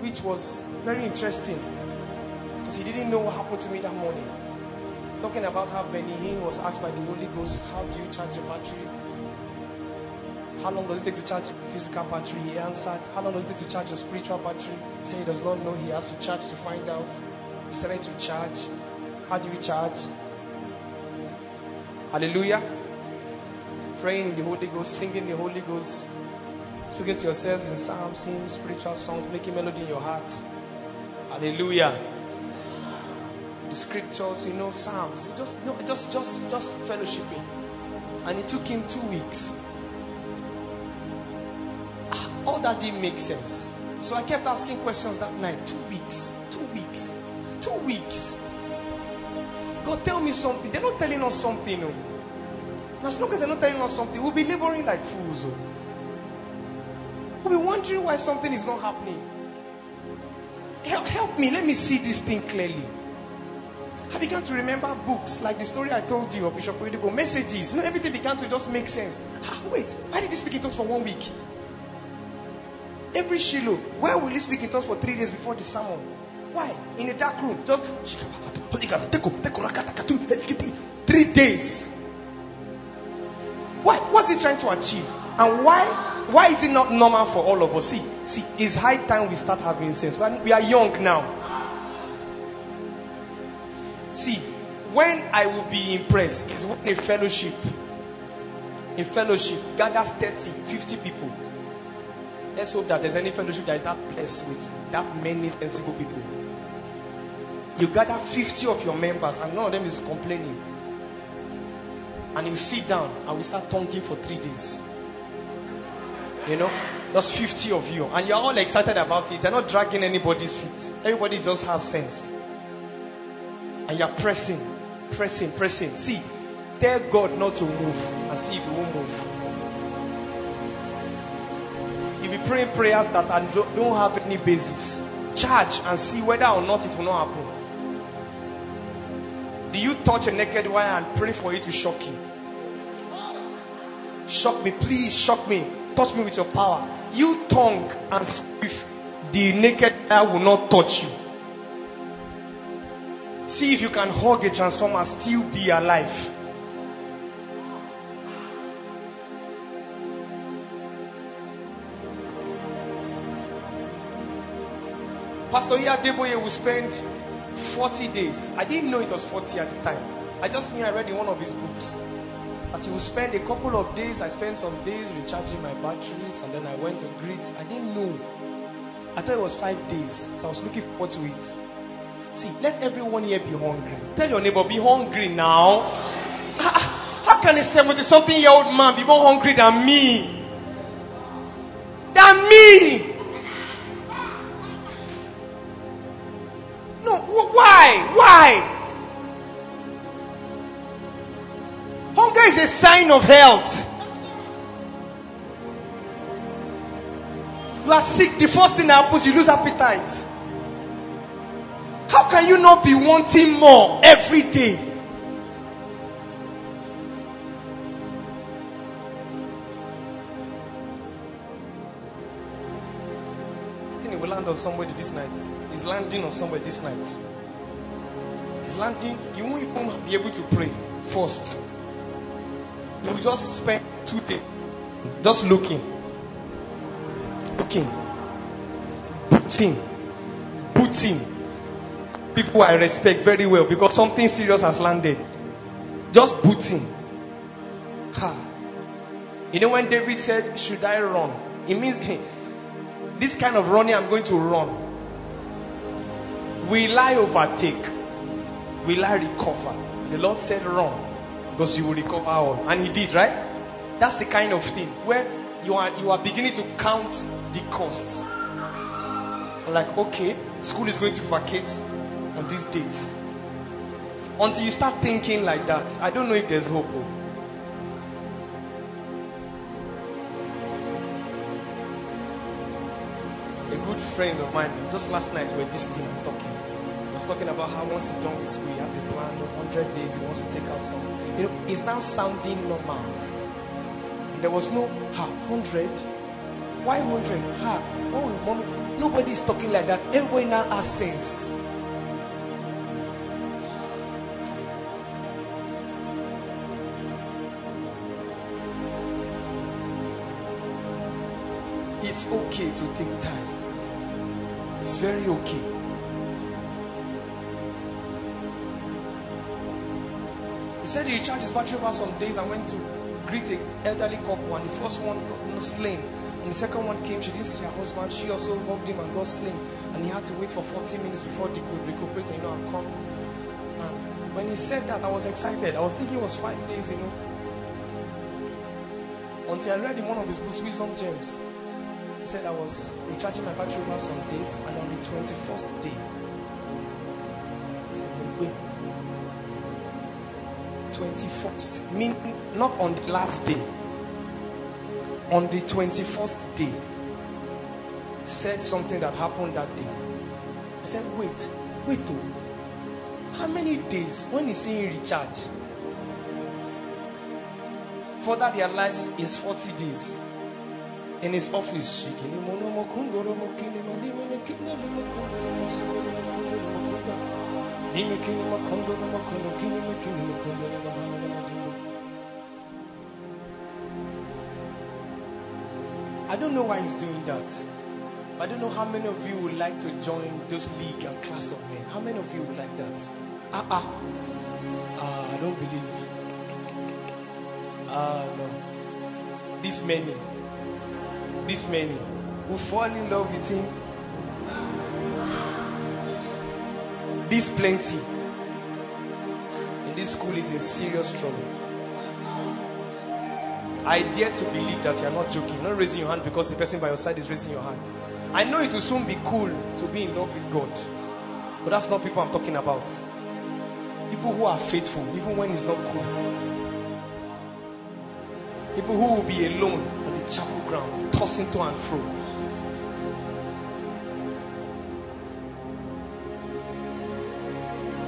which was very interesting because he didn't know what happened to me that morning. Talking about how Benny Hinn was asked by the Holy Ghost, How do you charge your battery? How long does it take to charge your physical battery? He answered. How long does it take to charge your spiritual battery? He said he does not know. He has to charge to find out. He started to charge. How do you charge? Hallelujah. Praying in the Holy Ghost, singing the Holy Ghost, speaking to yourselves in psalms, hymns, spiritual songs, making melody in your heart. Hallelujah. Scriptures, you know, psalms. Just, no, just, just, just fellowshipping. And it took him two weeks ah, all that didn't make sense. So I kept asking questions that night. Two weeks, two weeks, two weeks. God, tell me something. They're not telling us something. No. As long as they're not telling us something, we'll be laboring like fools. Oh. We'll be wondering why something is not happening. Help, help me. Let me see this thing clearly. I began to remember books like the story I told you of Bishop Oyedepo, messages. You know, everything began to just make sense. Ah, wait, why did he speak in tongues for one week? Every Shiloh, why will he speak in tongues for three days before the sermon? Why? In a dark room, just three days. Why? What's he trying to achieve? And why? Why is it not normal for all of us? See, see, it's high time we start having sense. We are young now. See, when I will be impressed is when a fellowship, a fellowship gathers 30, 50 people Let's hope that there's any fellowship that is that blessed with that many sensible people. You gather 50 of your members and none of them is complaining. And you sit down and we start talking for three days. You know, there's 50 of you, and you're all excited about it. You're not dragging anybody's feet. Everybody just has sense. And you're pressing, pressing, pressing. See, tell God not to move and see if He won't move be praying prayers that don't have any basis. Charge and see whether or not it will not happen. Do you touch a naked wire and pray for it to shock you? Shock me, please shock me. Touch me with your power. You tongue and if the naked wire will not touch you. See if you can hug a transformer and still be alive. Pastor Adeboye will spend 40 days. I didn't know it was 40 at the time. I just knew I read in one of his books that he will spend a couple of days. I spent some days recharging my batteries and then I went to greet. I didn't know. I thought it was five days. So I was looking forward to it. See, let everyone here be hungry. Tell your neighbor, be hungry now. Ah, ah. How can a 70 something year old man be more hungry than me? Than me! No, why? Why? Hunger is a sign of health. You are sick, the first thing that happens, you lose appetite. How can you not be wanting more every day? I think it will land on somebody this night. It's landing on somebody this night is landing, you won't even be able to pray first. You will just spend two days just looking, looking, putting, putting. People I respect very well because something serious has landed. Just booting. Ha. You know when David said, Should I run? It means hey, <laughs> this kind of running I'm going to run. Will I overtake? Will I recover? The Lord said, Run, because you will recover all. And He did, right? That's the kind of thing where you are you are beginning to count the costs. Like, okay, school is going to vacate on this date. Until you start thinking like that, I don't know if there's hope. Oh. A good friend of mine, just last night we were just talking. He was talking about how once he's done with school, he has a plan of 100 days, he wants to take out some. You know, it's now sounding normal. There was no, ha, 100? Why 100? Ha, oh, mom, nobody is talking like that. Everybody now has sense. Okay to take time. It's very okay. He said he recharged his battery over some days and went to greet an elderly couple. And the first one got slain. And the second one came, she didn't see her husband. She also hugged him and got slain. And he had to wait for 40 minutes before they could recuperate, you know, and come. And when he said that, I was excited. I was thinking it was five days, you know. Until I read in one of his books, Wisdom Gems. He said I was recharging my battery over some days, and on the 21st day, he said, wait, 21st, meaning not on the last day, on the 21st day, said something that happened that day. I said, wait, wait, oh, how many days when he's saying recharge? Further realized is 40 days in his office. I don't know why he's doing that. I don't know how many of you would like to join those league and class of men. How many of you would like that? Ah, ah. Ah, I don't believe. Ah, no. This many this many who fall in love with him. This plenty. In this school is in serious trouble. I dare to believe that you are not joking, not raising your hand because the person by your side is raising your hand. I know it will soon be cool to be in love with God, but that's not people I'm talking about. People who are faithful, even when it's not cool. People who will be alone on chapel ground, tossing to and fro.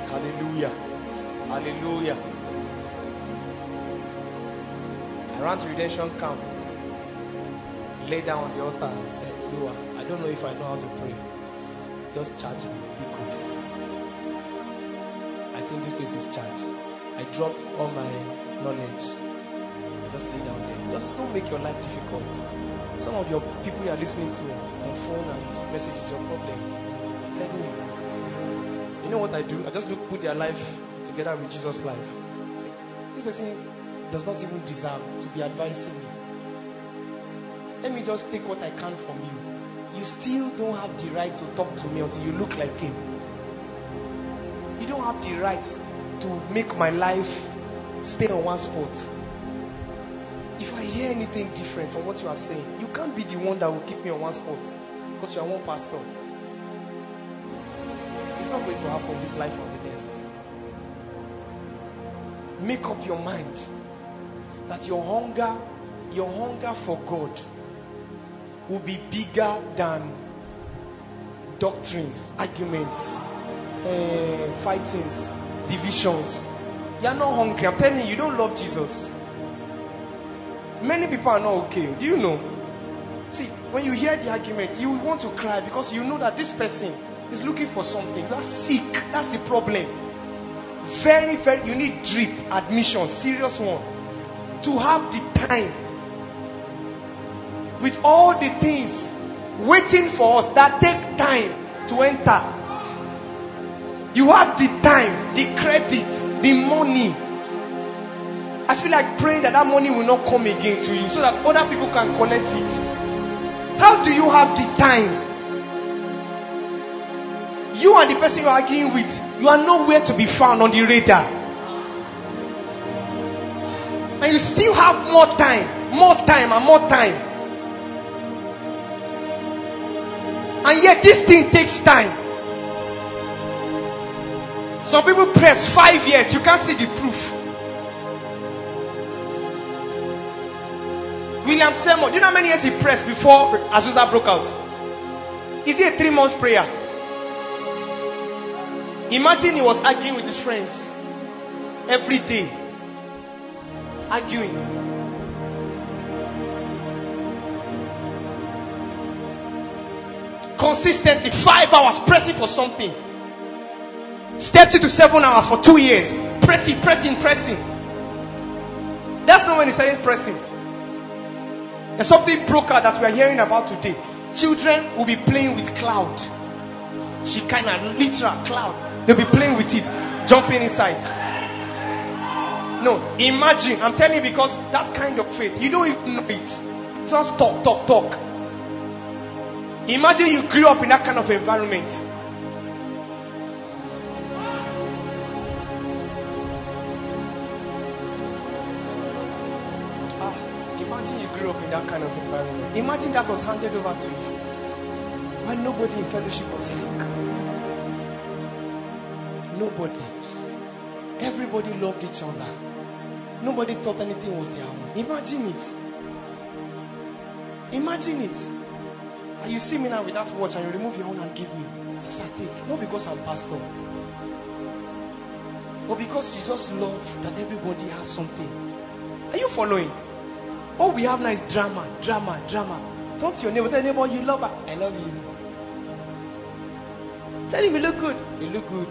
Hallelujah. Hallelujah. I ran to redemption camp, lay down on the altar and said, Lua, I don't know if I know how to pray. Just charge me. Be good. I think this place is charged. I dropped all my knowledge. Just lay down there. Just don't make your life difficult. Some of your people you are listening to on phone and messages your problem. Tell me. You know what I do? I just look put their life together with Jesus' life. This person does not even deserve to be advising me. Let me just take what I can from you. You still don't have the right to talk to me until you look like him. You don't have the right to make my life stay on one spot. Hear anything different from what you are saying, you can't be the one that will keep me on one spot because you are one pastor. It's not going to happen this life or the next. Make up your mind that your hunger, your hunger for God will be bigger than doctrines, arguments, uh, fightings, divisions. You are not hungry. I'm telling you, you don't love Jesus. Many people are not okay. Do you know? See, when you hear the argument, you want to cry because you know that this person is looking for something. You are sick. That's the problem. Very, very, you need drip, admission, serious one. To have the time with all the things waiting for us that take time to enter. You have the time, the credit, the money. I feel like praying that that money will not come again to you so that other people can collect it. How do you have the time? You and the person you're arguing with, you are nowhere to be found on the radar. And you still have more time, more time, and more time. And yet, this thing takes time. Some people press five years, you can't see the proof. William Seymour, do you know how many years he pressed before Azusa broke out? Is it a three months prayer? Imagine he was arguing with his friends every day. Arguing. Consistently, five hours pressing for something. Step two to seven hours for two years. Pressing, pressing, pressing. That's not when he started pressing. And something broke out that we are hearing about today. Children will be playing with cloud. She kind of literal cloud. They'll be playing with it, jumping inside. No, imagine. I'm telling you because that kind of faith, you don't even know it. Just talk, talk, talk. Imagine you grew up in that kind of environment. That kind of environment. Imagine that was handed over to you when nobody in fellowship was sick. Nobody. Everybody loved each other. Nobody thought anything was their own. Imagine it. Imagine it. And you see me now with that watch and you remove your own and give me. I take. Not because I'm pastor. But because you just love that everybody has something. Are you following? All we have now is drama, drama, drama. Don't your neighbor tell your neighbor you love her. I love you. Tell him you look good. You look good.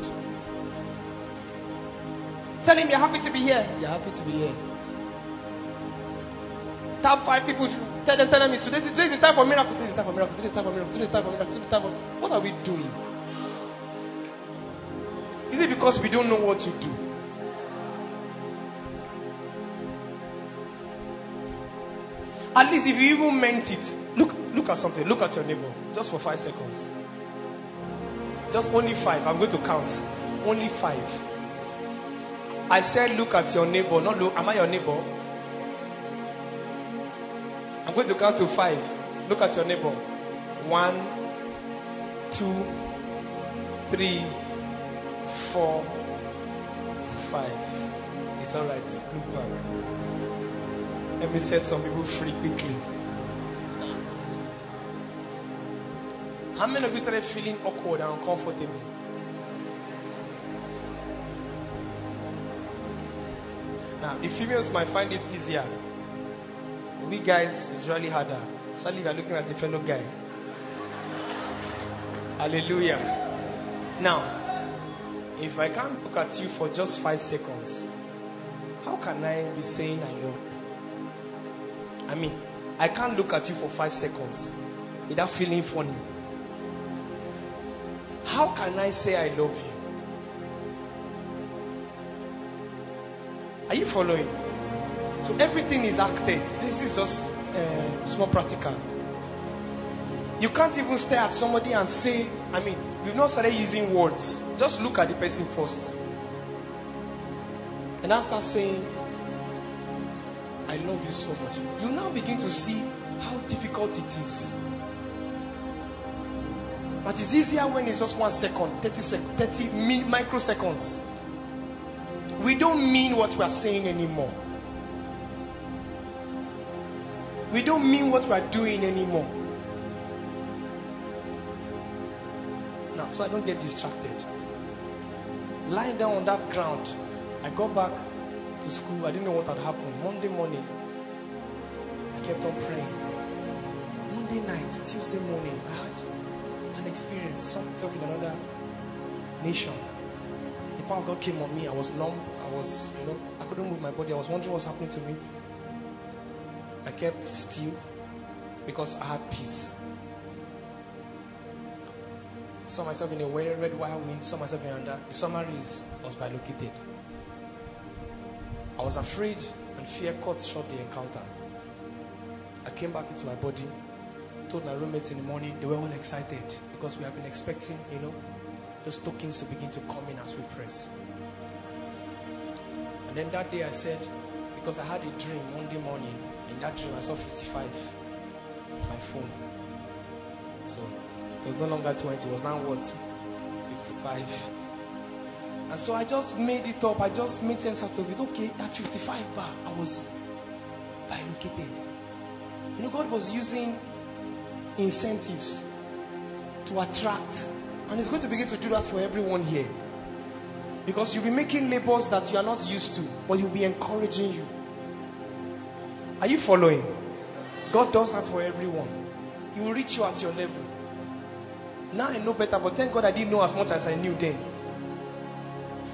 Tell him you're happy to be here. You're happy to be here. Tap five people. Tell them, tell them, today, today is the time for miracles. Today is the time for miracles. Today is the time for miracles. Today is the time for miracles. Today is the time for. What are we doing? Is it because we don't know what to do? At least if you even meant it, look, look at something. Look at your neighbor, just for five seconds. Just only five. I'm going to count. Only five. I said, look at your neighbor. Not look. Am I your neighbor? I'm going to count to five. Look at your neighbor. One, two, three, four, five. It's all right. Look back. Let me set some people free quickly. How many of you started feeling awkward and uncomfortable? Now, the females might find it easier. We guys, it's really harder. Especially if you're looking at the fellow guy. Hallelujah. Now, if I can't look at you for just five seconds, how can I be saying I love you? I mean, I can't look at you for five seconds without feeling funny. How can I say I love you? Are you following? So everything is acted. This is just uh, small practical. You can't even stare at somebody and say, I mean, we've not started using words. Just look at the person first. And then start saying, I love you so much. You now begin to see how difficult it is. But it's easier when it's just one second, 30 seconds, 30 microseconds. We don't mean what we are saying anymore. We don't mean what we are doing anymore. Now, so I don't get distracted. Lying down on that ground, I got back to school. I didn't know what had happened. Monday morning, kept on praying. Monday night, Tuesday morning, I had an experience, something in another nation. The power of God came on me. I was numb. I was, you know, I couldn't move my body. I was wondering what's happening to me. I kept still because I had peace. saw myself in a red wild wind, saw myself in under. The summary is I was bilocated. I was afraid and fear cut short the encounter. I came back into my body, told my roommates in the morning, they were all excited because we have been expecting, you know, those tokens to begin to come in as we press. And then that day I said, because I had a dream Monday morning, in that dream I saw 55 on my phone. So it was no longer 20, it was now what? 55. And so I just made it up. I just made sense out of it. Okay, at 55 bar, I was bilocated. You know, God was using incentives to attract. And He's going to begin to do that for everyone here. Because you'll be making labels that you are not used to, but He'll be encouraging you. Are you following? God does that for everyone. He will reach you at your level. Now I know better, but thank God I didn't know as much as I knew then.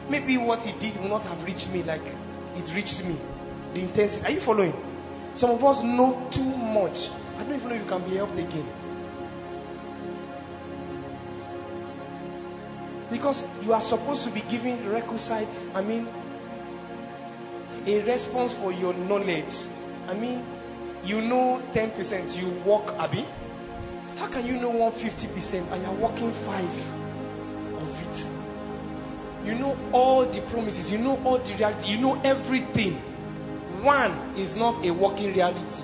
Maybe what He did will not have reached me like it reached me. The intensity. Are you following? Some of us know too much. I don't even know if you can be helped again. Because you are supposed to be giving requisites, I mean, a response for your knowledge. I mean, you know 10%, you walk, Abby. How can you know 150% and you're walking 5 of it? You know all the promises, you know all the reality, you know everything. One is not a working reality.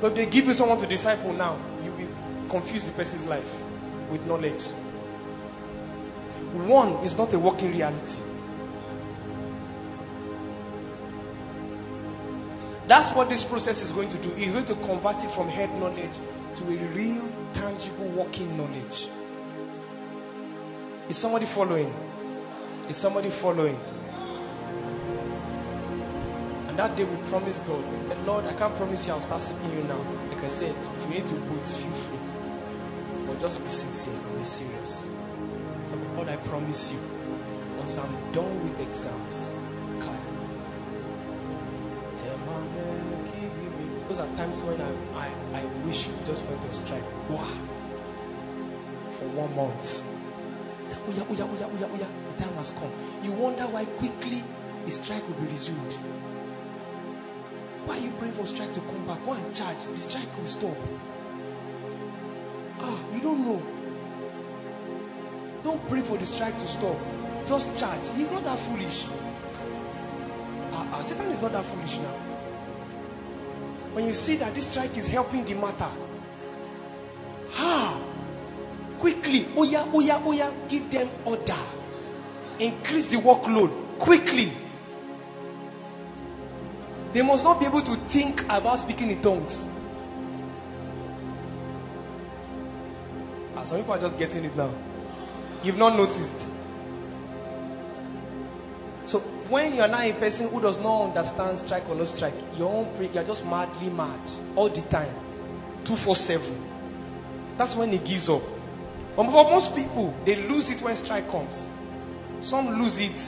But if they give you someone to disciple now, you will confuse the person's life with knowledge. One is not a working reality. That's what this process is going to do. It's going to convert it from head knowledge to a real, tangible, working knowledge. Is somebody following? Is somebody following? And that day we promise God, Lord, I can't promise you I'll start seeking you now. Like I said, if you need to put, feel free. But just be sincere and be serious. So, Lord, I promise you, once I'm done with exams, come. those are times when I, I, I wish you just went to strike. Wow. For one month. Oh yeah, oh yeah, oh The time has come. You wonder why quickly the strike will be resumed. Why are you praying for strike to come back? Go and charge. The strike will stop. Ah, you don't know. Don't pray for the strike to stop. Just charge. He's not that foolish. Ah, ah, Satan is not that foolish now. When you see that this strike is helping the matter, ah, quickly, oh yeah, oh yeah, oh yeah, give them order. Increase the workload quickly. They must not be able to think about speaking in tongues. And some people are just getting it now. You've not noticed. So when you are not a person who does not understand strike or no strike, your you are just madly mad all the time, two four seven. That's when he gives up. But for most people, they lose it when strike comes. Some lose it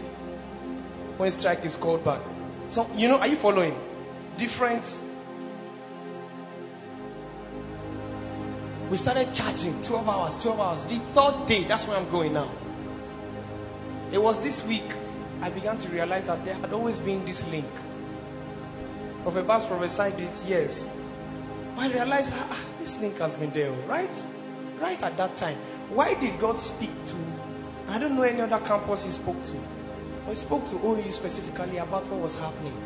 when strike is called back. So you know, are you following? Different. We started charging 12 hours, 12 hours. The third day, that's where I'm going now. It was this week I began to realize that there had always been this link. Prophet Bass prophesied it, yes. I realized ah, ah, this link has been there, right? Right at that time. Why did God speak to? I don't know any other campus He spoke to. But He spoke to OU specifically about what was happening.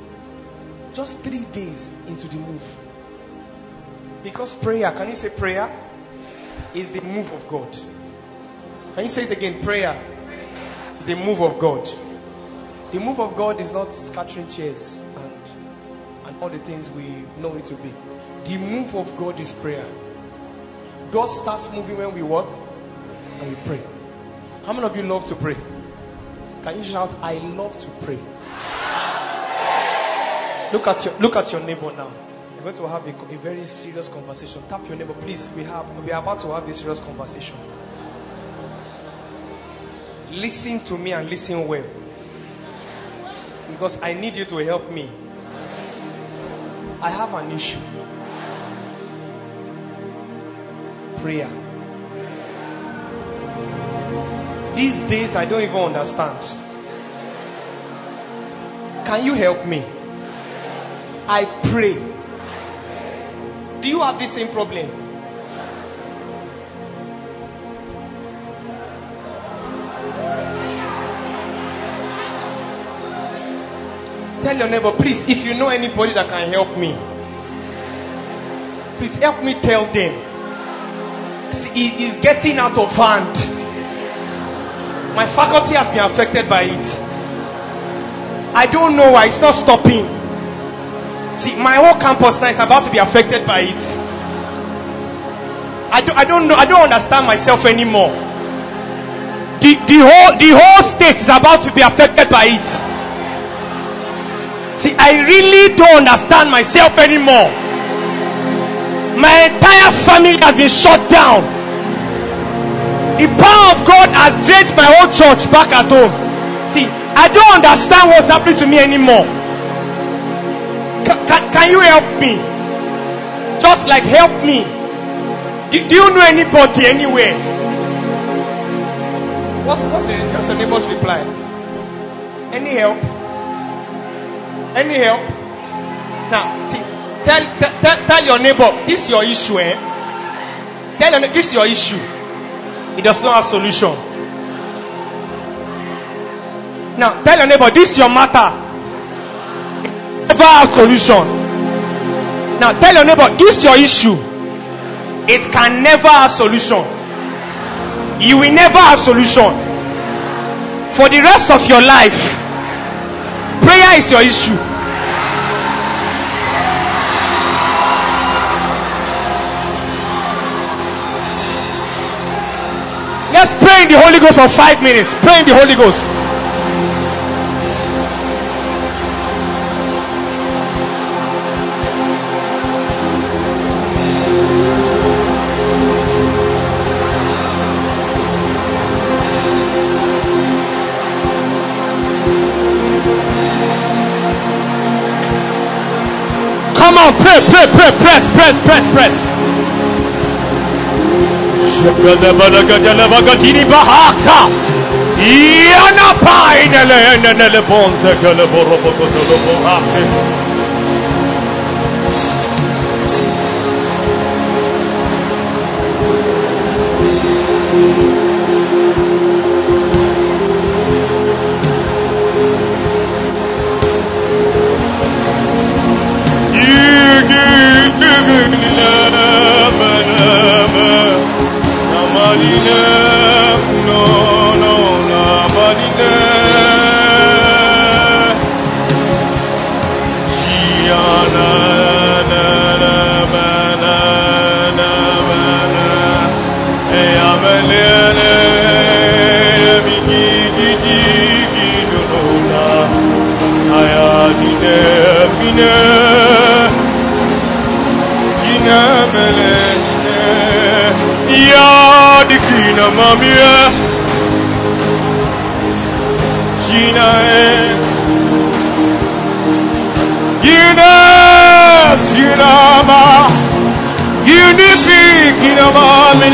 Just three days into the move. Because prayer, can you say prayer? Is the move of God. Can you say it again? Prayer is the move of God. The move of God is not scattering chairs and, and all the things we know it to be. The move of God is prayer. God starts moving when we what? And we pray. How many of you love to pray? Can you shout, I love to pray? Look at your look at your neighbor now. We're going to have a, a very serious conversation. Tap your neighbor, please. We have we are about to have a serious conversation. Listen to me and listen well. Because I need you to help me. I have an issue. Prayer. These days I don't even understand. Can you help me? I pray. Do you have the same problem? Tell your neighbor, please, if you know anybody that can help me, please help me tell them. It is getting out of hand. My faculty has been affected by it. I don't know why it's not stopping. See, my whole campus now is about to be affected by it. I, do, I don't know, I don't understand myself anymore. The, the, whole, the whole state is about to be affected by it. See, I really don't understand myself anymore. My entire family has been shut down. The power of God has drained my whole church back at home. See, I don't understand what's happening to me anymore. Can, can you help me? Just like help me. Do, do you know anybody anywhere? What's what's the, what's the neighbor's reply? Any help? Any help? Now, see, tell, tell, tell your neighbor this is your issue, eh? Tell your this is your issue. It does not have solution. Now, tell your neighbor this is your matter never have solution. Now tell your neighbor, this is your issue. It can never have solution. You will never have solution. For the rest of your life, prayer is your issue. Let's pray in the Holy Ghost for five minutes. Pray in the Holy Ghost. Come on, pray, pray, press, press, press, press. Yana paine le ne le bonze che le borro poco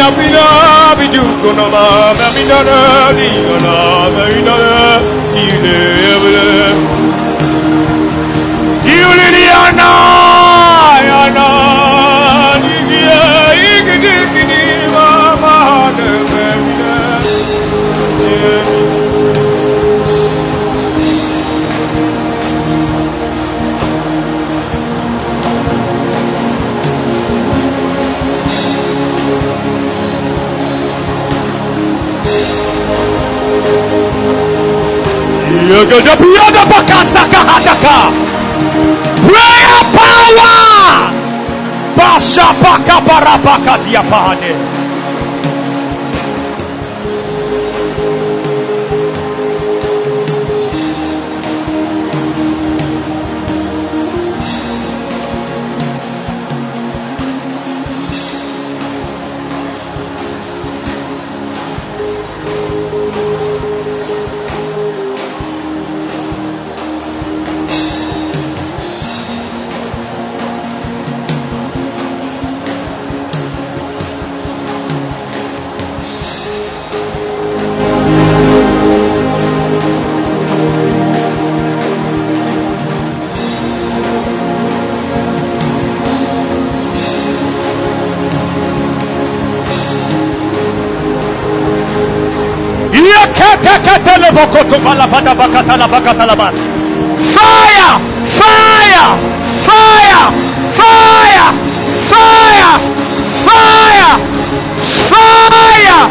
lo borrate. Prayer power. Fire! Fire! Fire! Fire! Fire! Fire! Fire!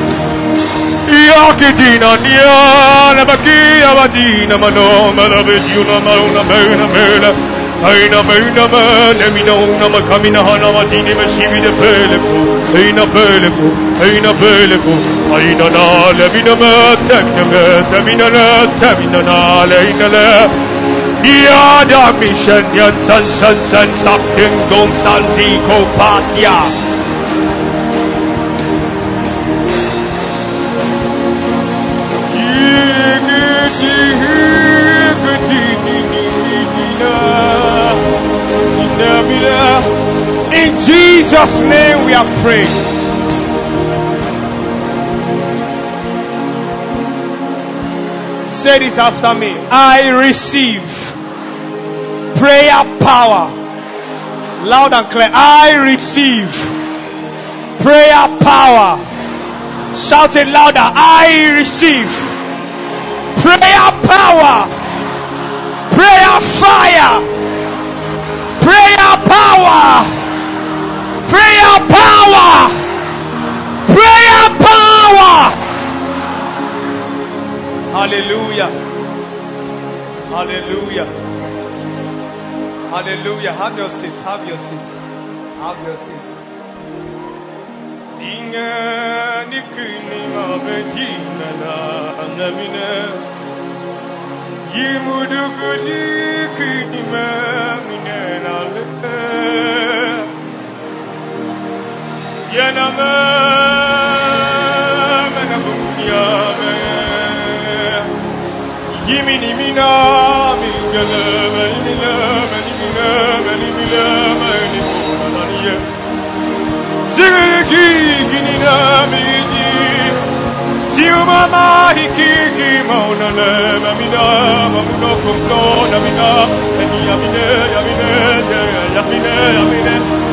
Yakidina nia na bakia vadina mano mala vediuna mauna mena mena Aina mena mena mina una makamina hana vadini meshivi de peleku Aina peleku Aina peleku Aina na le mina me temina me temina le temina na le ina le Yada mission yan san san san sakin gom saltiko patia In Jesus' name we are praying. Say this after me. I receive prayer power. Loud and clear. I receive prayer power. Shout it louder. I receive prayer power. Prayer fire Prayer power. Prayer power. Prayer power. Hallelujah. Hallelujah. Hallelujah. Have your seats. Have your seats. Have your seats. Mamina Namina Yamine Yamine Yamine Yamine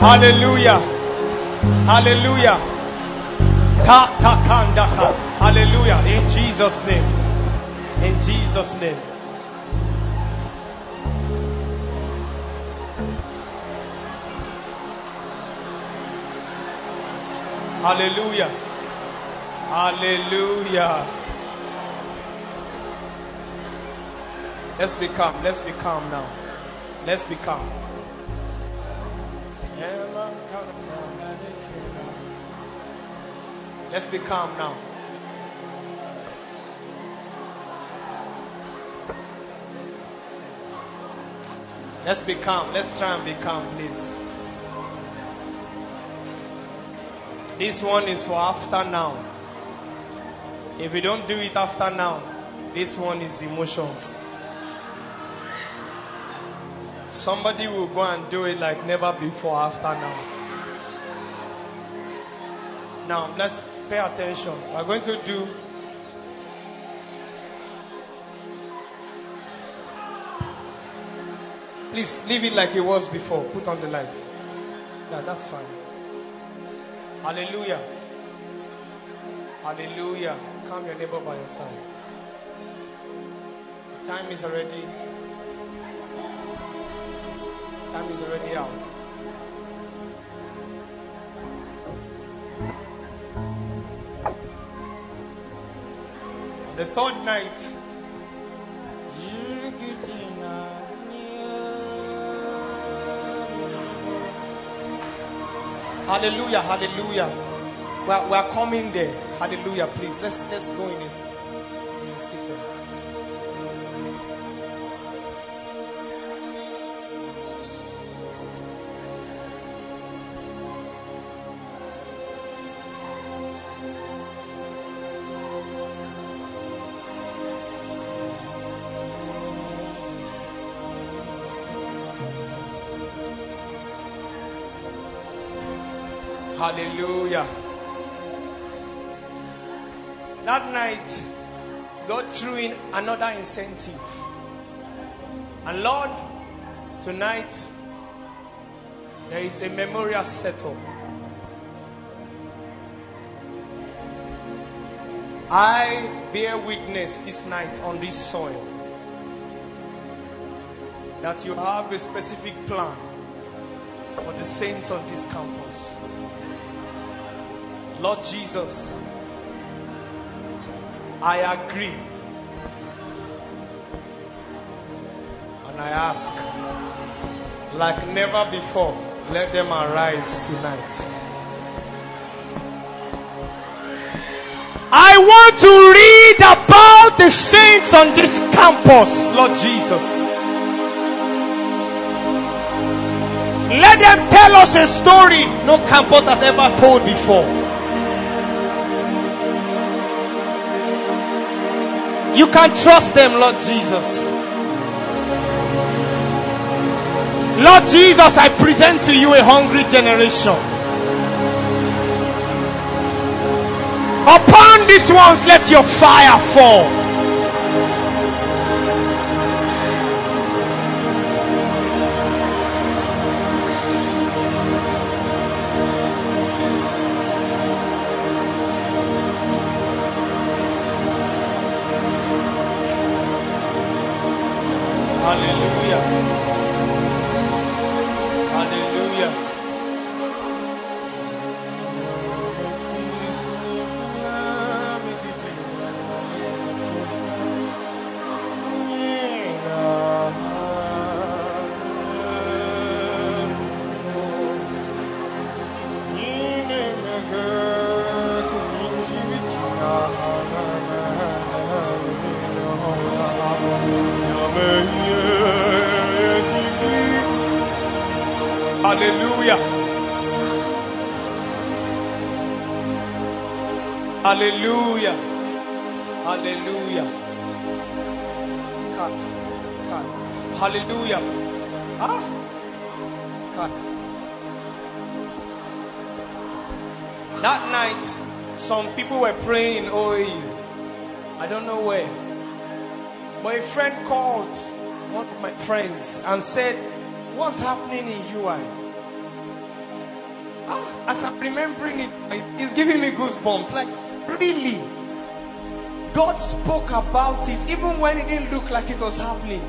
Hallelujah. Hallelujah. Hallelujah. In Jesus' name. In Jesus' name. Hallelujah. Hallelujah. Let's be calm. Let's be calm now. Let's be calm. Let's be calm now. Let's be calm. Let's try and be calm, please. This one is for after now. If we don't do it after now, this one is emotions. Somebody will go and do it like never before after now. Now, let's pay attention. We're going to do Please leave it like it was before. Put on the light. Yeah, that's fine. Hallelujah. Hallelujah. Calm your neighbor by your side. Time is already time is already out. On the third night, Hallelujah, hallelujah. We're, we're coming there. Hallelujah, please. Let's let's go in this, Hallelujah. That night, God threw in another incentive. And Lord, tonight, there is a memorial setup. I bear witness this night on this soil that you have a specific plan for the saints on this campus. Lord Jesus, I agree. And I ask, like never before, let them arise tonight. I want to read about the saints on this campus, Lord Jesus. Let them tell us a story no campus has ever told before. You can trust them, Lord Jesus. Lord Jesus, I present to you a hungry generation. Upon these ones, let your fire fall. Hallelujah. Hallelujah. God. God. Hallelujah. Ah. God. That night, some people were praying in OAU. I don't know where. A friend called one of my friends and said, What's happening in UI? Ah, as I'm remembering it, it's giving me goosebumps. Like, Really? God spoke about it even when it didn't look like it was happening.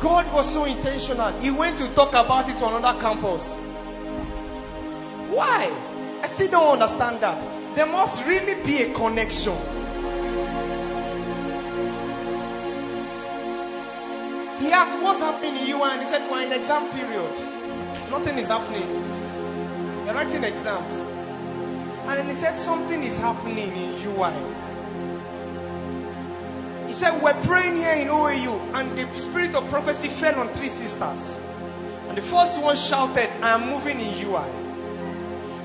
God was so intentional. He went to talk about it on another campus. Why? I still don't understand that. There must really be a connection. He asked, What's happening in you? And he said, We're in exam period. Nothing is happening. We're writing exams. And then he said, Something is happening in UI. He said, We're praying here in OAU, and the spirit of prophecy fell on three sisters. And the first one shouted, I am moving in UI.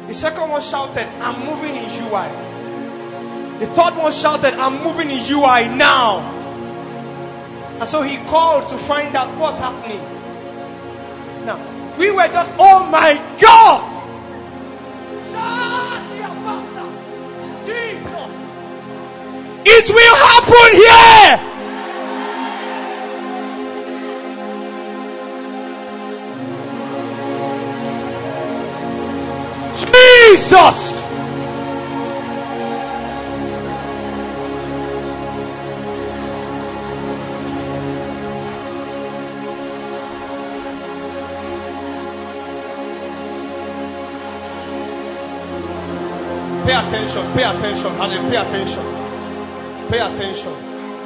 The second one shouted, I'm moving in UI. The third one shouted, I'm moving in UI now. And so he called to find out what's happening. Now, we were just, oh my God! It will happen here. Jesus. Attention, pay attention, honey, pay attention. Pay attention.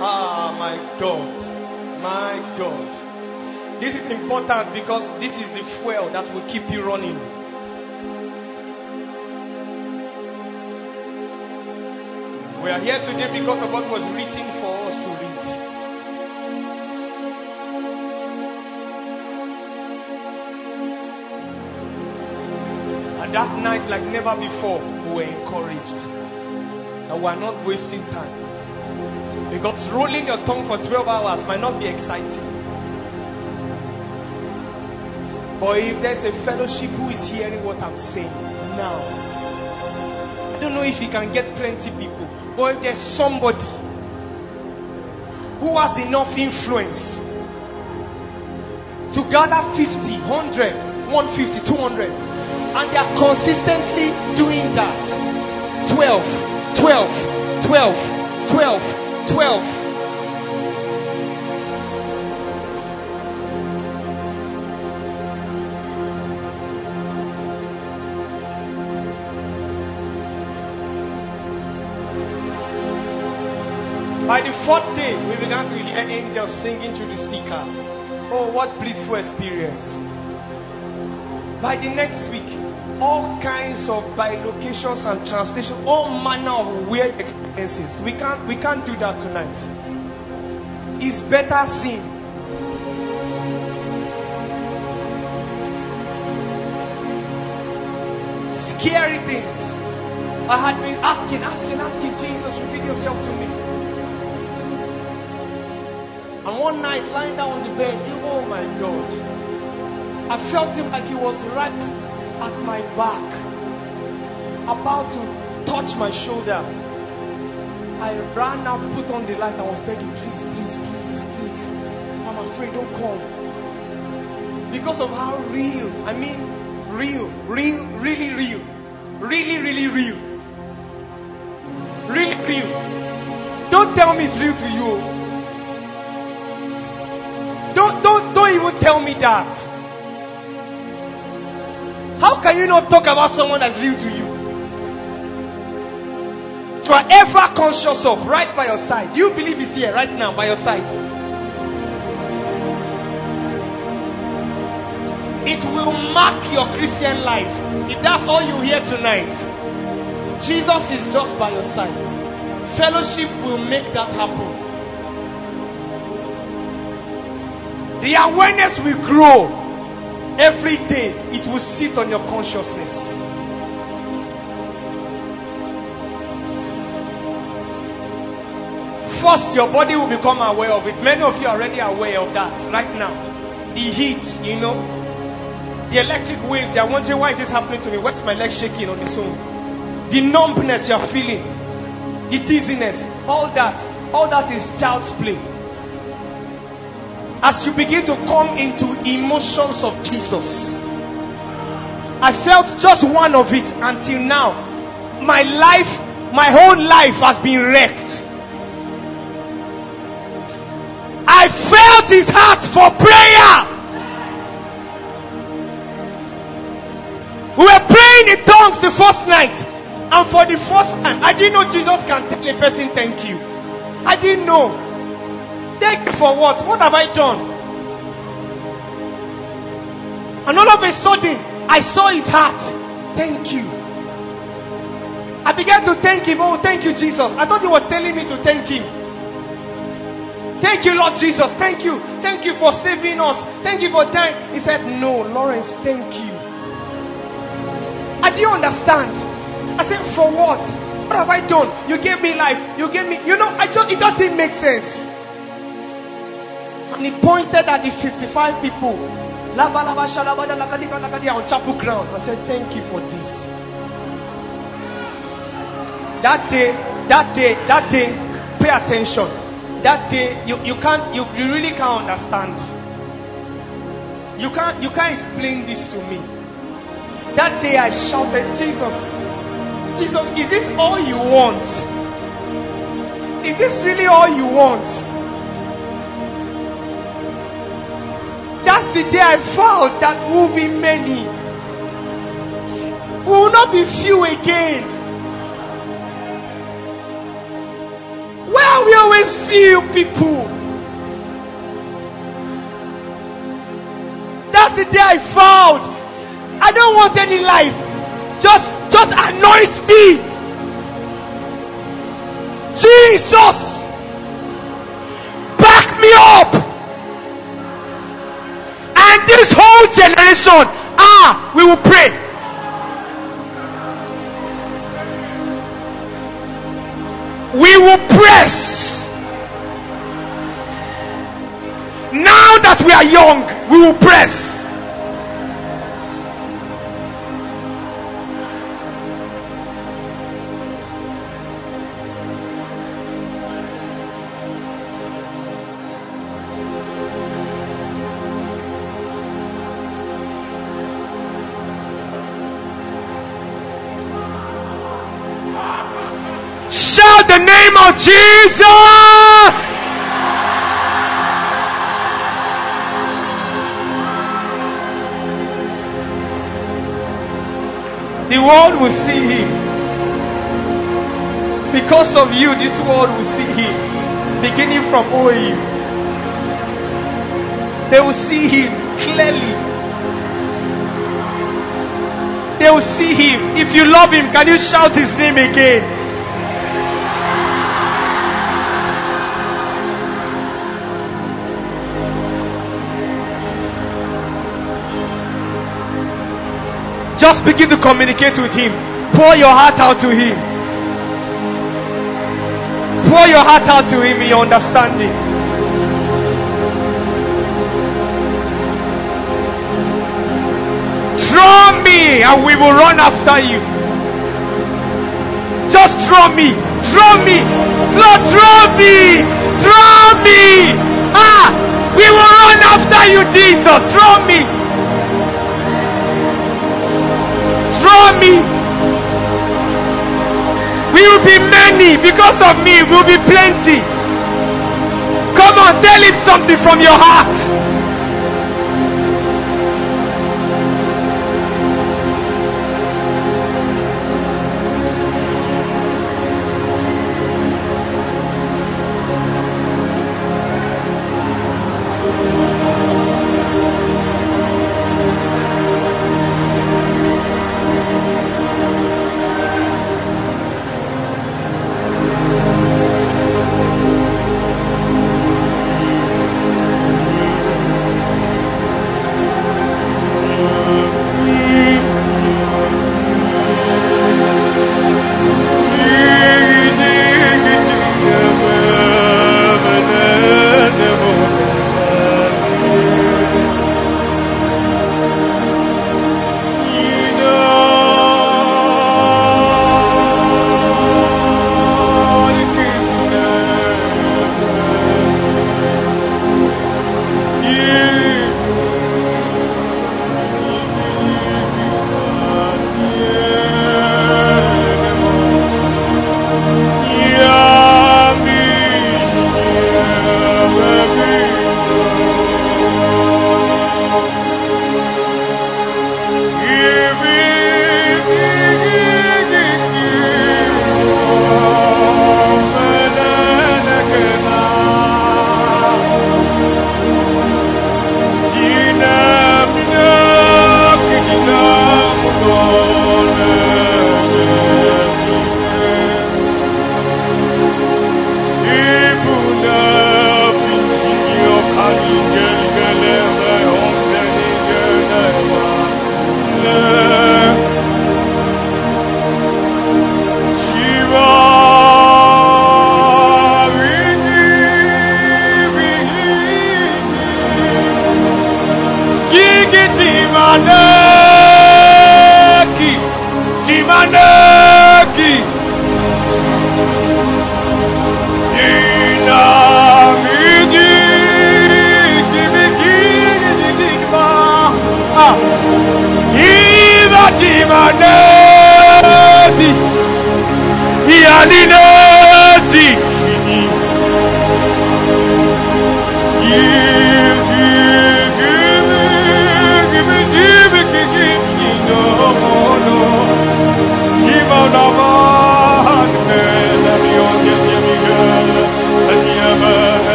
Ah, my God. My God. This is important because this is the fuel that will keep you running. We are here today because of what was written for us to read. And that night, like never before, we were encouraged. that we are not wasting time. Because rolling your tongue for 12 hours might not be exciting. But if there's a fellowship who is hearing what I'm saying now, I don't know if he can get plenty people, but if there's somebody who has enough influence to gather 50, 100, 150, 200, and they are consistently doing that 12, 12, 12, 12, 12. By the fourth day, we began to hear angels singing through the speakers. Oh, what blissful experience. By the next week, all kinds of bilocations and translations, all manner of weird experiences. We can't, we can't do that tonight. It's better seen. Scary things. I had been asking, asking, asking Jesus, reveal yourself to me. And one night, lying down on the bed, oh my God, I felt him like he was right at my back, about to touch my shoulder. I ran out, put on the light, and was begging, please, please, please, please. I'm afraid, don't come. Because of how real, I mean, real, real, really real, really, really real, really real. Don't tell me it's real to you. Don't, don't, don't even tell me that. How can you not talk about someone that's real to you? You are ever conscious of right by your side. Do you believe he's here right now by your side? It will mark your Christian life. If that's all you hear tonight, Jesus is just by your side. Fellowship will make that happen. The awareness will grow every day, it will sit on your consciousness. First, your body will become aware of it. Many of you are already aware of that right now. The heat, you know, the electric waves. You are wondering why is this happening to me? What's my leg shaking on its own? The numbness you are feeling, the dizziness, all that, all that is child's play as you begin to come into emotions of Jesus. I felt just one of it until now. My life, my whole life has been wrecked. I felt his heart for prayer. We were praying in tongues the first night. And for the first time, I didn't know Jesus can tell a person thank you. I didn't know. Thank you for what? What have I done? And all of a sudden, I saw his heart. Thank you. I began to thank him. Oh, thank you, Jesus. I thought he was telling me to thank him. Thank you, Lord Jesus. Thank you. Thank you for saving us. Thank you for time. He said, No, Lawrence, thank you. I didn't understand. I said, For what? What have I done? You gave me life. You gave me, you know, I just, it just didn't make sense. And he pointed at the 55 people. On chapel ground. I said, Thank you for this. That day, that day, that day, pay attention. That day, you, you can't, you, you really can't understand. You can't, you can't explain this to me. That day I shouted, Jesus, Jesus, is this all you want? Is this really all you want? That's the day I found that will be many. We will not be few again. Where we always few people. That's the day I found. I don't want any life. Just, just anoint me. Jesus, back me up. This whole generation, ah, we will pray. We will press. Now that we are young, we will press. Jesus. The world will see him. Because of you, this world will see him. Beginning from OU. They will see him clearly. They will see him. If you love him, can you shout his name again? Just begin to communicate with Him. Pour your heart out to Him. Pour your heart out to Him in your understanding. Draw me and we will run after you. Just draw me. Draw me. Lord, draw me. Draw me. Ah, we will run after you, Jesus. Draw me. Draw me. We will be many because of me. We will be plenty. Come on, tell him something from your heart.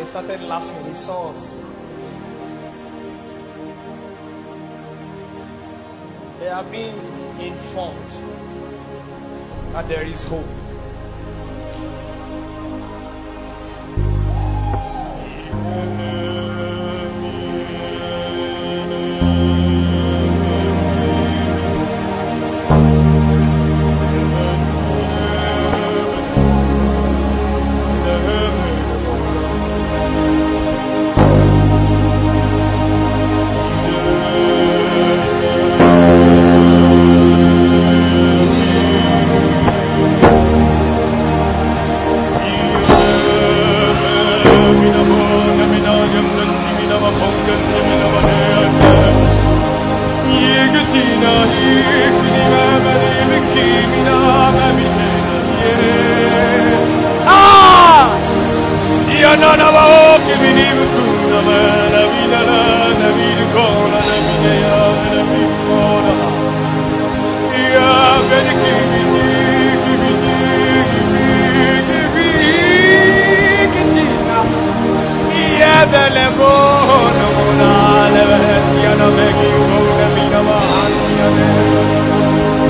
they started laughing. He saw us. They have been informed that there is hope.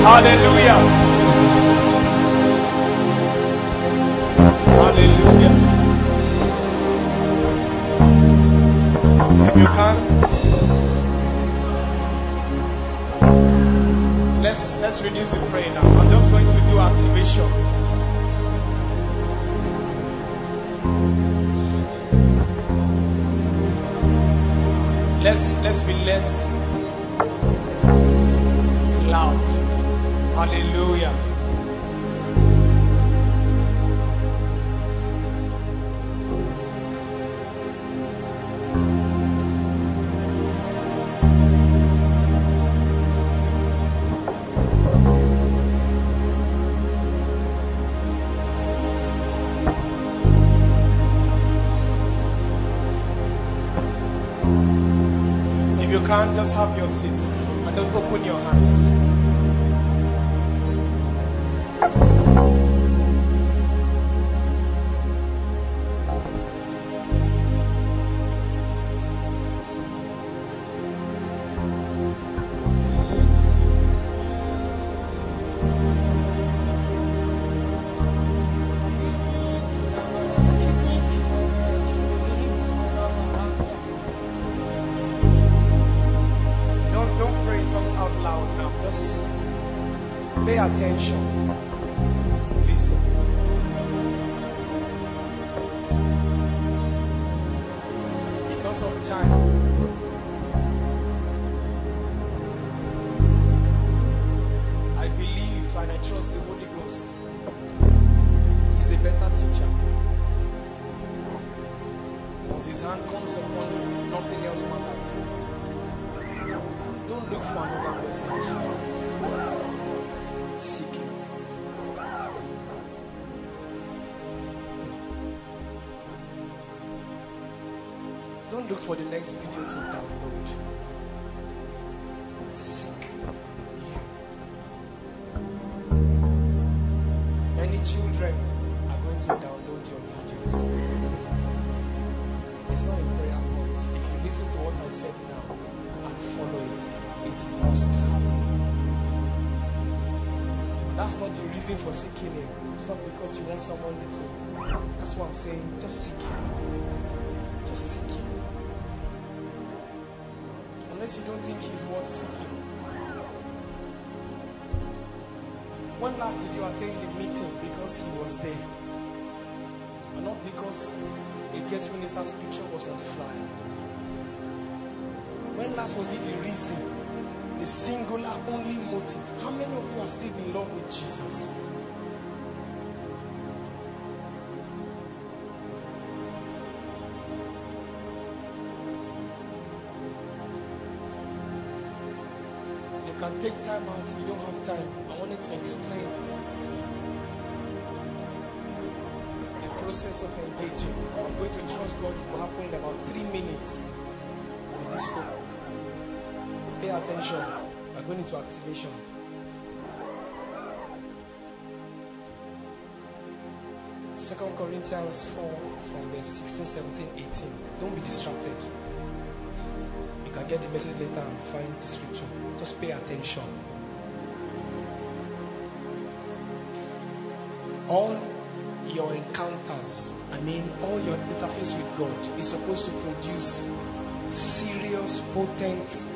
Hallelujah. Hallelujah. Let's reduce the prayer now. I'm just going to do activation. Let's let's be less loud. Hallelujah. can, just have your seats and just open your hands. Saying. Just seek Him. Just seek Him. Unless you don't think He's worth seeking. When last did you attend the meeting because He was there? And not because a guest minister's picture was on the flyer. When last was it the reason? The singular only motive. How many of you are still in love with Jesus? Take time out if you don't have time. I wanted to explain the process of engaging. I'm going to trust God it will happen in about three minutes with this stone. Pay attention. We're going into activation. Second Corinthians 4 from verse 16, 17, 18. Don't be distracted. Can get the message later and find the scripture. Just pay attention. All your encounters, I mean, all your interface with God is supposed to produce serious, potent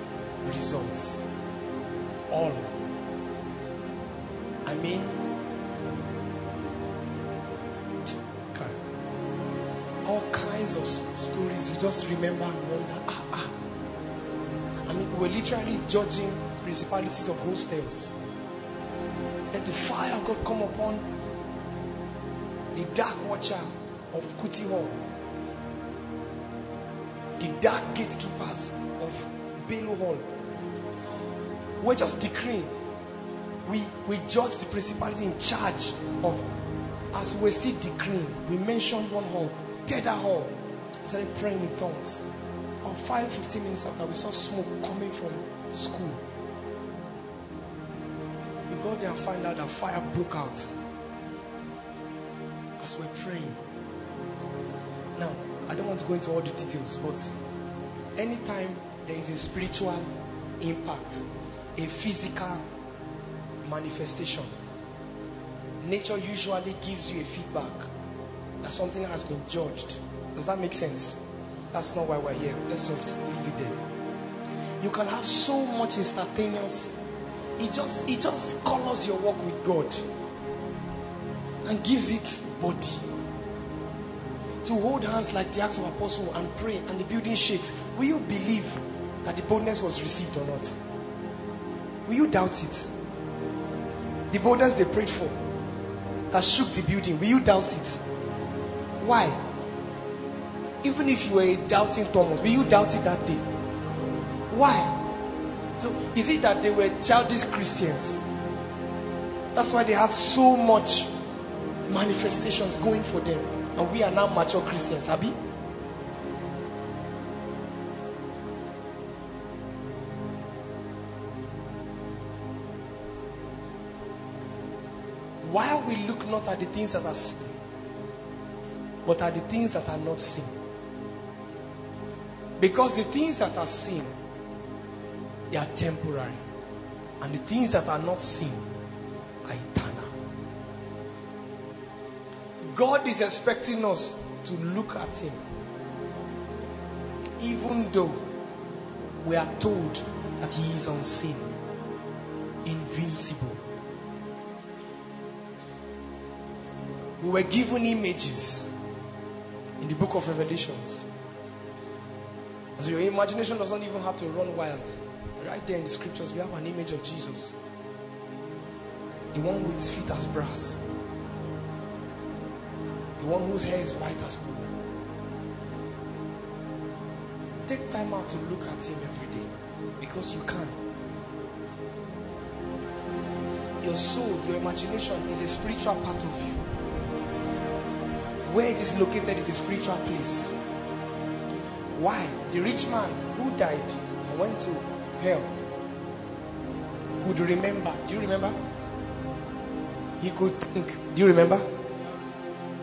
results. All. I mean, all kinds of stories you just remember and wonder, ah, ah. We were literally judging principalities of hostels. Let the fire of God come upon the dark watcher of Kuti Hall, the dark gatekeepers of Bello Hall. We're just decreeing. We we judge the principality in charge of as we see decreeing, we mentioned one hall, Tedder Hall. I started praying in tongues. Five, 15 minutes after, we saw smoke coming from school. We got there and found out that fire broke out as we're praying. Now, I don't want to go into all the details, but anytime there is a spiritual impact, a physical manifestation, nature usually gives you a feedback that something has been judged. Does that make sense? That's not why we're here. Let's just leave it there. You can have so much instantaneous. It just it just colors your walk with God and gives it body. To hold hands like the Acts of Apostle and pray and the building shakes. Will you believe that the boldness was received or not? Will you doubt it? The boldness they prayed for that shook the building. Will you doubt it? Why? Even if you were a doubting Thomas, will you doubt it that day? Why? So is it that they were childish Christians? That's why they have so much manifestations going for them. And we are now mature Christians, Abby. While we look not at the things that are seen, but at the things that are not seen. Because the things that are seen, they are temporary. And the things that are not seen are eternal. God is expecting us to look at Him. Even though we are told that He is unseen, invincible. We were given images in the book of Revelations. So your imagination doesn't even have to run wild. Right there in the scriptures, we have an image of Jesus. The one with feet as brass. The one whose hair is white as wool. Take time out to look at him every day. Because you can. Your soul, your imagination is a spiritual part of you. Where it is located is a spiritual place. Why? The rich man who died and went to hell could remember. Do you remember? He could think. Do you remember?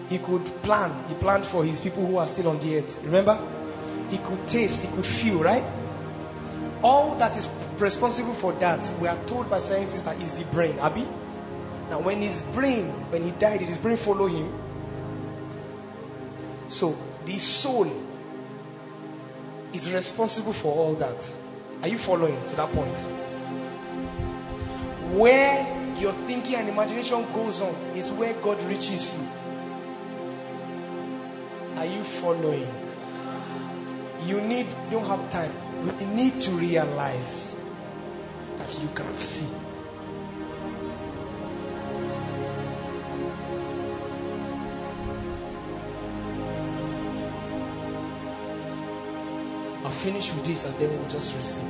He could plan. He planned for his people who are still on the earth. Remember? He could taste, he could feel, right? All that is responsible for that, we are told by scientists that is the brain. Abi? Now, when his brain, when he died, did his brain follow him? So, the soul is responsible for all that. Are you following to that point? Where your thinking and imagination goes on is where God reaches you. Are you following? You need, don't have time. You need to realize that you can see. Finish with this and then we'll just receive.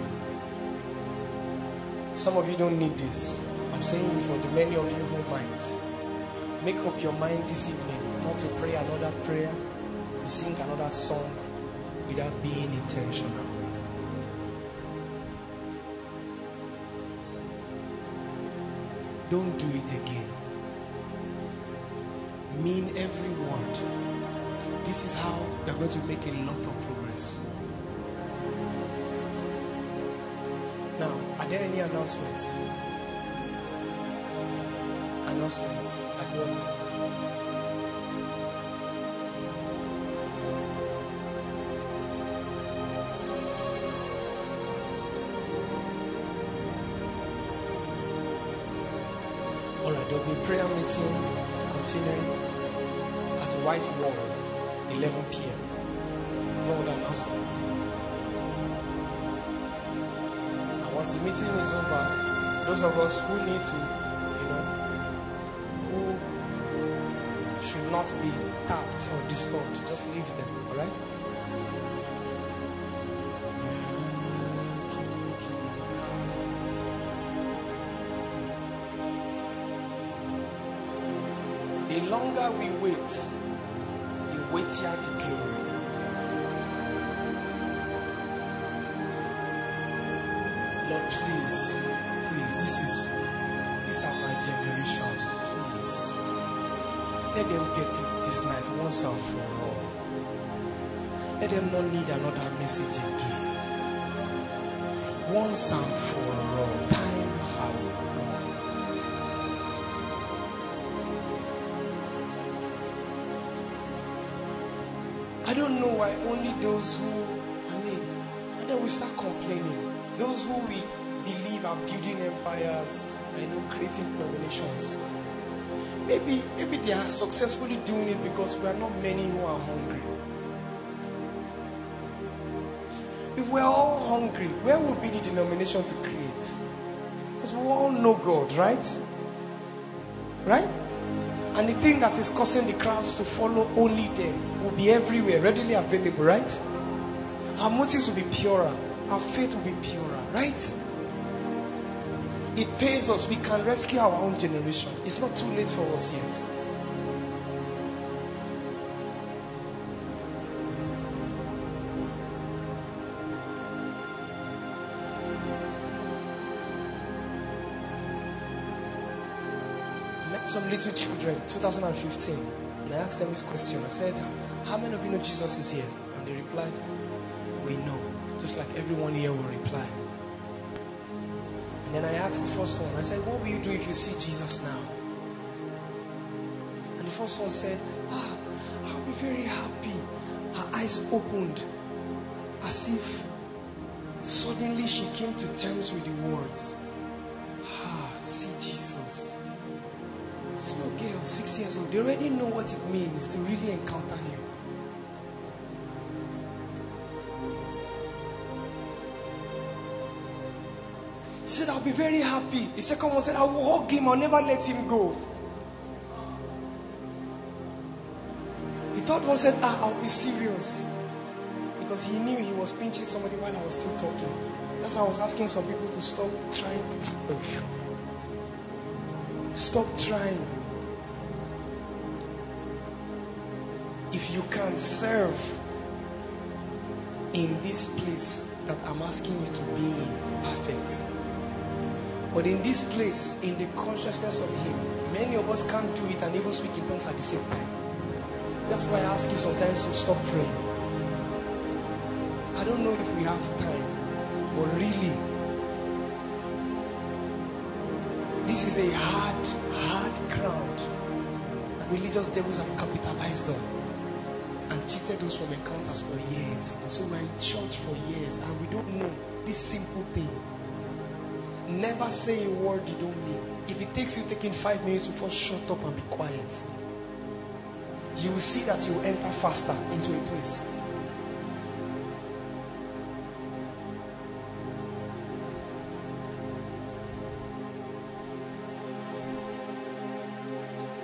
Some of you don't need this. I'm saying for the many of you who might. Make up your mind this evening not to pray another prayer, to sing another song without being intentional. Don't do it again. Mean every word. This is how you're going to make a lot of progress. There any announcements? Announcements. Like what? Alright, there'll be prayer meeting continuing at White Wall, 11 p.m. once the meeting is over, those of us who need to, you know, who should not be tapped or disturbed, just leave them, alright? The longer we wait, the weightier the glory. Lord, please, please, this is these are my generation. Please. Let them get it this night once and for all. Let them not need another message again. Once and for all. Time has gone. I don't know why only those who, I mean, and then we start complaining. Those who we believe are building empires, I know, creating denominations. Maybe, maybe they are successfully doing it because we are not many who are hungry. If we're all hungry, where would be the denomination to create? Because we all know God, right? Right? And the thing that is causing the crowds to follow only them will be everywhere, readily available, right? Our motives will be purer. Our faith will be purer, right? It pays us. We can rescue our own generation. It's not too late for us yet. met some little children 2015 and I asked them this question. I said, How many of you know Jesus is here? And they replied. Just like everyone here will reply. And then I asked the first one, I said, What will you do if you see Jesus now? And the first one said, Ah, I'll be very happy. Her eyes opened as if suddenly she came to terms with the words. Ah, see Jesus. Small girl, six years old, they already know what it means to really encounter him. She said, I'll be very happy. The second one said, I will hug him, I'll never let him go. The third one said, Ah, I'll be serious. Because he knew he was pinching somebody while I was still talking. That's why I was asking some people to stop trying. Stop trying. If you can serve in this place that I'm asking you to be in, perfect. But in this place, in the consciousness of Him, many of us can't do it and even speak in tongues at the same time. That's why I ask you sometimes to stop praying. I don't know if we have time, but really, this is a hard, hard ground. Religious devils have capitalized on and cheated us from encounters for years. And so we're in church for years and we don't know this simple thing. Never say a word you don't mean. If it takes you taking five minutes first shut up and be quiet, you will see that you will enter faster into a place.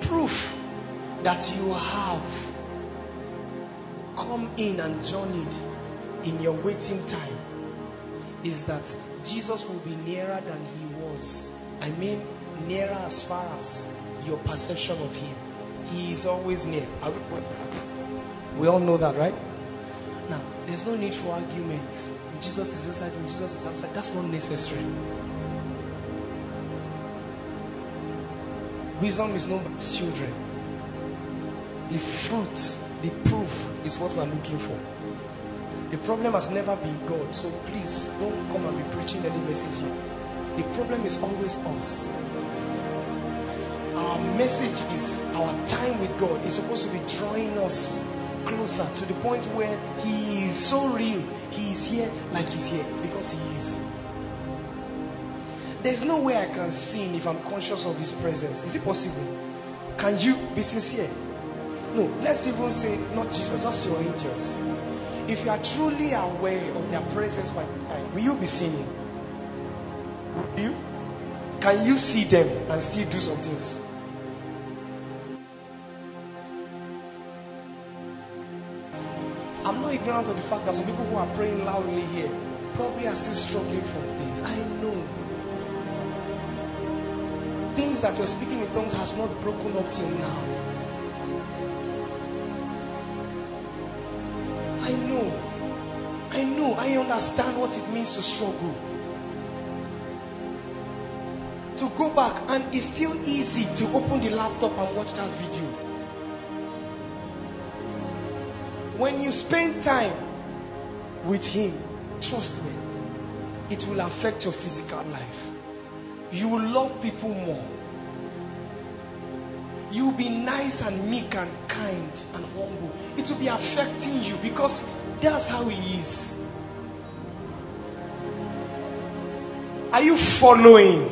Proof that you have come in and journeyed in your waiting time is that Jesus will be nearer than he was. I mean, nearer as far as your perception of him. He is always near. We all know that, right? Now, there's no need for argument. Jesus is inside and Jesus is outside. That's not necessary. Wisdom is known by its children. The fruit, the proof is what we are looking for. The problem has never been God, so please don't come and be preaching any message here. The problem is always us. Our message is our time with God is supposed to be drawing us closer to the point where He is so real. He is here like He's here because He is. There's no way I can sin if I'm conscious of His presence. Is it possible? Can you be sincere? No, let's even say not Jesus, just your angels. If you are truly aware of their presence, will you be sinning? Will you? Can you see them and still do some things? I'm not ignorant of the fact that some people who are praying loudly here probably are still struggling from things. I know. Things that you're speaking in tongues has not broken up till now. I know. I know. I understand what it means to struggle. To go back, and it's still easy to open the laptop and watch that video. When you spend time with Him, trust me, it will affect your physical life. You will love people more. You will be nice and meek and kind and humble. It will be affecting you because that's how He is. Are you following?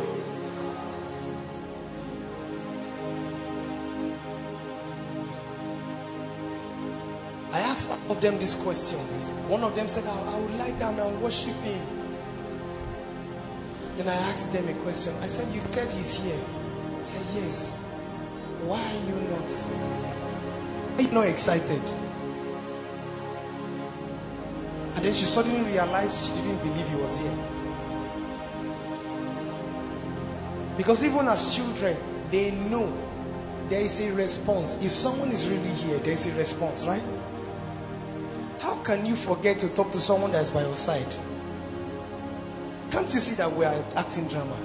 I asked of them these questions. One of them said, I, I would lie down and worship him. Then I asked them a question. I said, You said he's here. I said, Yes. Why are you not? Are you not excited? And then she suddenly realized she didn't believe he was here. Because even as children, they know there is a response. If someone is really here, there is a response, right? How can you forget to talk to someone that is by your side? Can't you see that we are acting drama?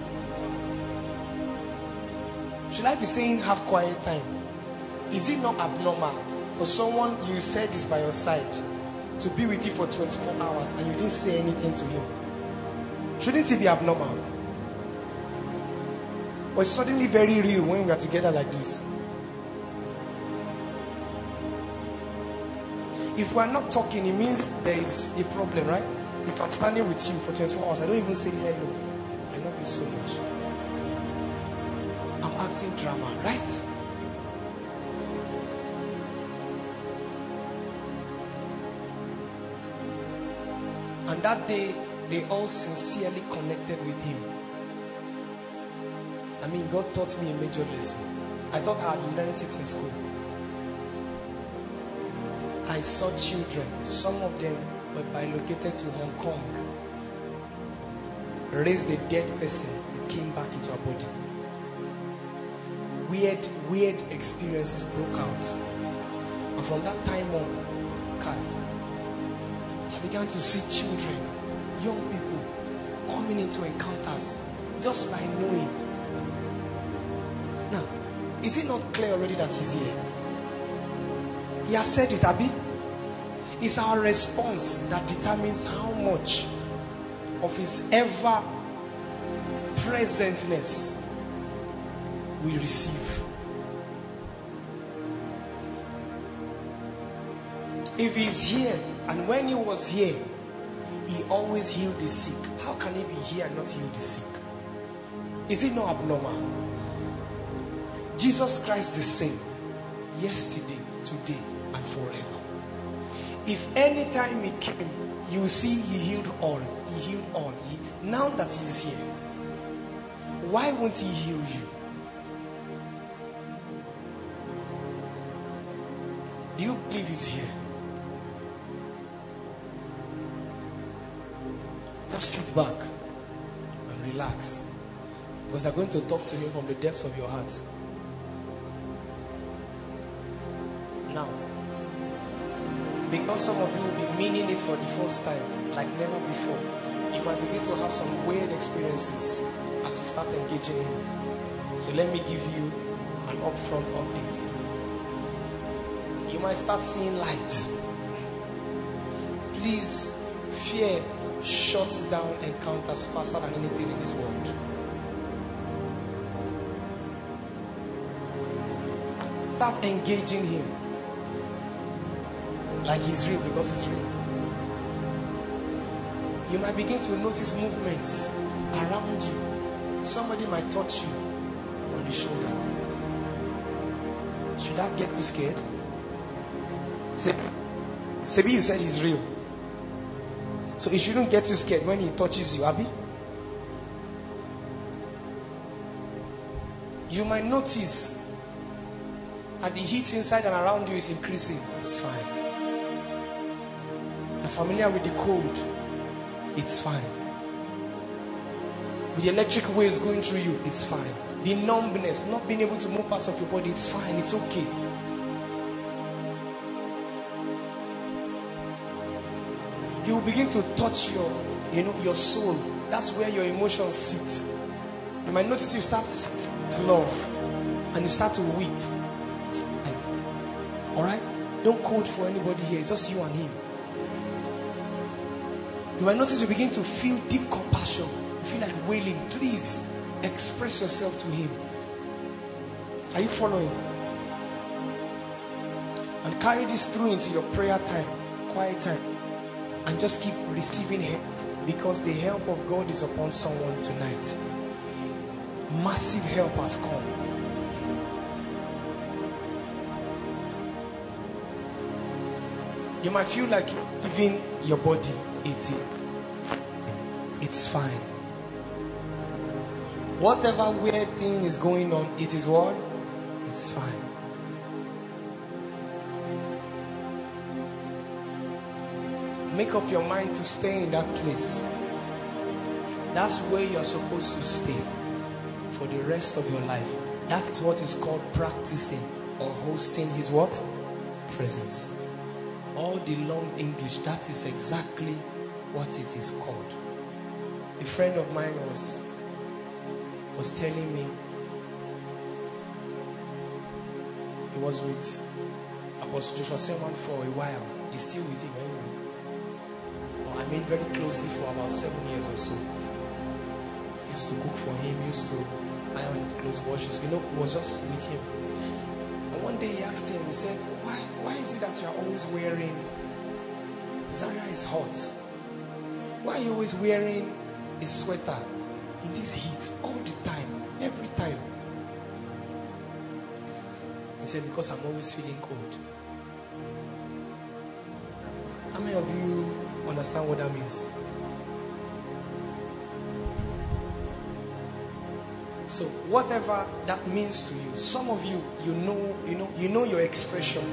Should I be saying have quiet time? Is it not abnormal for someone you said is by your side to be with you for 24 hours and you didn't say anything to him? Shouldn't it be abnormal? But suddenly very real when we are together like this. If we are not talking, it means there is a problem, right? If I'm standing with you for 24 hours, I don't even say hello. I love you so much. Acting drama, right? And that day, they all sincerely connected with him. I mean, God taught me a major lesson. I thought I had learned it in school. I saw children, some of them were bilocated to Hong Kong, raised a dead person, they came back into our body. Weird, weird experiences broke out. And from that time on, Kai, I began to see children, young people coming into encounters just by knowing. Now, is it not clear already that he's here? He has said it, Abby. It's our response that determines how much of His ever presentness we receive. If He's here, and when He was here, He always healed the sick, how can He be here and not heal the sick? Is it not abnormal? Jesus Christ the same, yesterday, today, and forever. If any time He came, you see He healed all. He healed all. He, now that He is here, why won't He heal you? Do you believe He's here? Just sit back and relax. Because I'm going to talk to Him from the depths of your heart. Now, because some of you will be meaning it for the first time, like never before, you might begin to have some weird experiences as you start engaging Him. So let me give you an upfront update. Might start seeing light. Please, fear shuts down encounters faster than anything in this world. Start engaging Him like He's real because He's real. You might begin to notice movements around you. Somebody might touch you on the shoulder. Should that get you scared? Sebi, you said He's real. So it shouldn't get you scared when He touches you, Abby. You might notice and the heat inside and around you is increasing. It's fine. You're familiar with the cold. It's fine. With the electric waves going through you, it's fine. The numbness, not being able to move parts of your body, it's fine. It's okay. Will begin to touch your, you know, your soul. That's where your emotions sit. You might notice you start to love and you start to weep. All right? Don't code for anybody here. It's just you and him. You might notice you begin to feel deep compassion. You feel like wailing. Please express yourself to him. Are you following? And carry this through into your prayer time, quiet time, and just keep receiving help because the help of God is upon someone tonight. Massive help has come. You might feel like even your body, it's it's fine. Whatever weird thing is going on, it is what? It's fine. Make up your mind to stay in that place. That's where you're supposed to stay for the rest of your life. That is what is called practicing or hosting his what? Presence. All the long English, that is exactly what it is called. A friend of mine was was telling me he was with Apostle Joshua Selman for a while. He's still with him mean very closely for about seven years or so. Used to cook for him, used to iron his clothes, wash his, you know, was just with him. And one day he asked him, he said, Why why is it that you're always wearing Zaria is hot? Why are you always wearing a sweater in this heat all the time, every time? He said, Because I'm always feeling cold. How many of you understand what that means? So whatever that means to you, some of you, you know, you know, you know your expression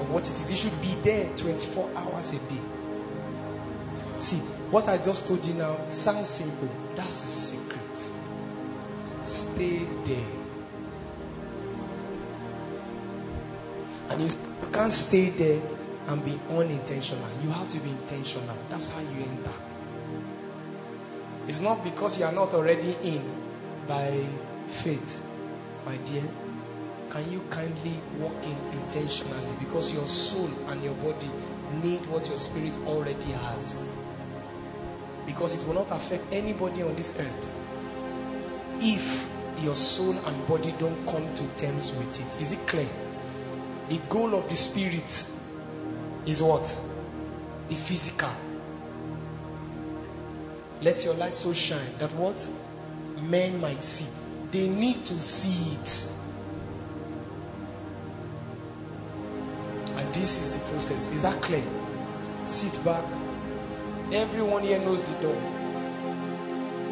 of what it is. It should be there 24 hours a day. See, what I just told you now sounds simple. That's the secret. Stay there. And you, you can't stay there and be unintentional. You have to be intentional. That's how you enter. It's not because you are not already in by faith, my dear. can you kindly walk in intentionally because your soul and your body need what your spirit already has. Because it will not affect anybody on this earth if your soul and body don't come to terms with it. Is it clear? The goal of the spirit is what? The physical. Let your light so shine that what? Men might see. They need to see it. And this is the process. Is that clear? Sit back. Everyone here knows the door.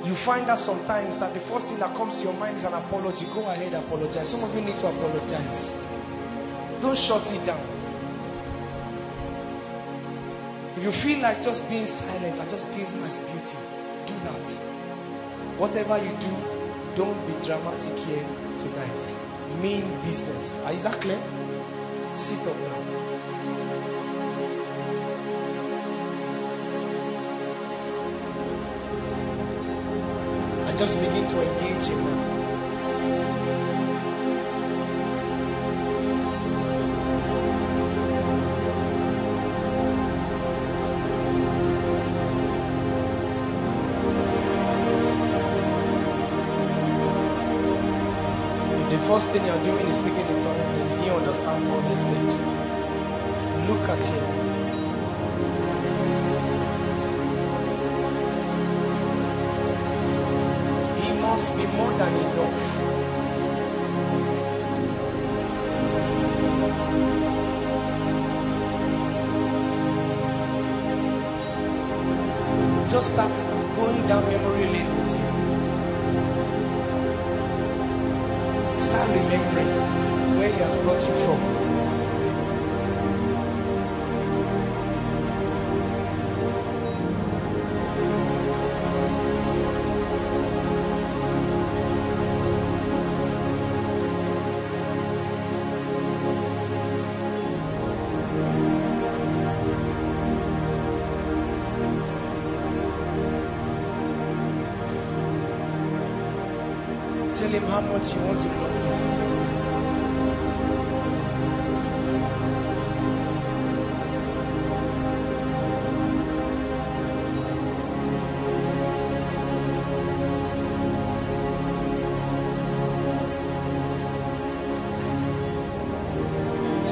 You find that sometimes that the first thing that comes to your mind is an apology. Go ahead, apologize. Some of you need to apologize. Don't shut it down. If you feel like just being silent and just gazing at beauty, do that. Whatever you do, don't be dramatic here tonight. Mean business. Is that clear? Sit up now. Just begin to engage him now. Thing you're doing is speaking in tongues, then you didn't understand what they said. Look at him. He must be more than enough. Just start going down memory lane with him. Remembering where he has brought you from.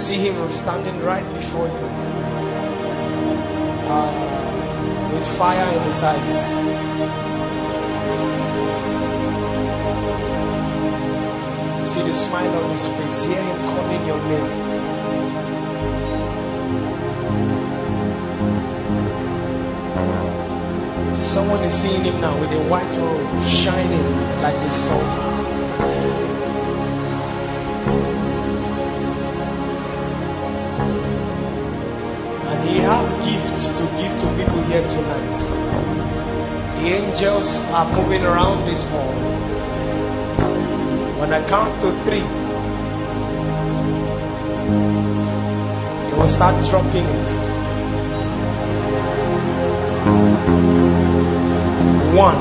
See him standing right before you uh, with fire in his eyes. See the smile on his face. Hear him calling your name. Someone is seeing him now with a white robe shining like the sun. To give to people here tonight. The angels are moving around this hall. When I count to three, you will start dropping it. One,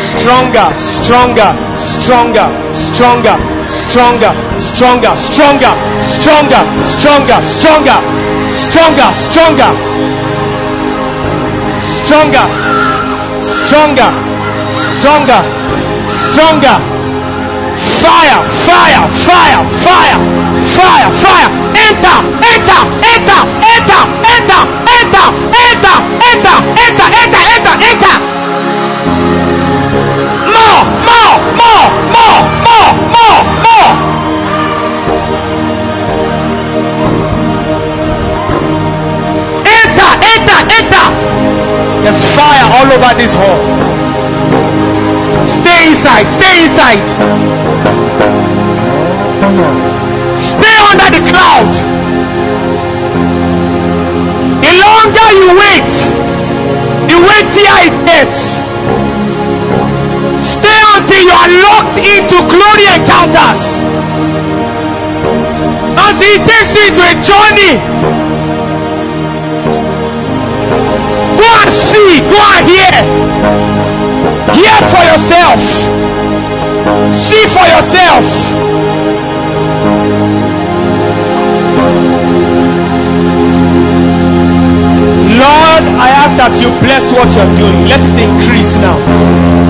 Stronger, stronger, stronger, stronger, stronger, stronger, stronger, stronger, stronger, stronger, stronger, stronger, stronger, stronger, stronger, stronger. Fire, fire, fire, fire, fire, fire. Enter, enter, enter, enter, enter, enter, enter, enter, enter, enter, enter, enter more, more, more, more, more, more. Enter, enter, enter. There's fire all over this hall. Stay inside, stay inside. Stay under the cloud. The longer you wait, the weightier it gets. Until you are locked into glory encounters. Until it takes you into a journey. Go and see, go and hear. Hear for yourself. See for yourself. Lord, I ask that you bless what you're doing. Let it increase now.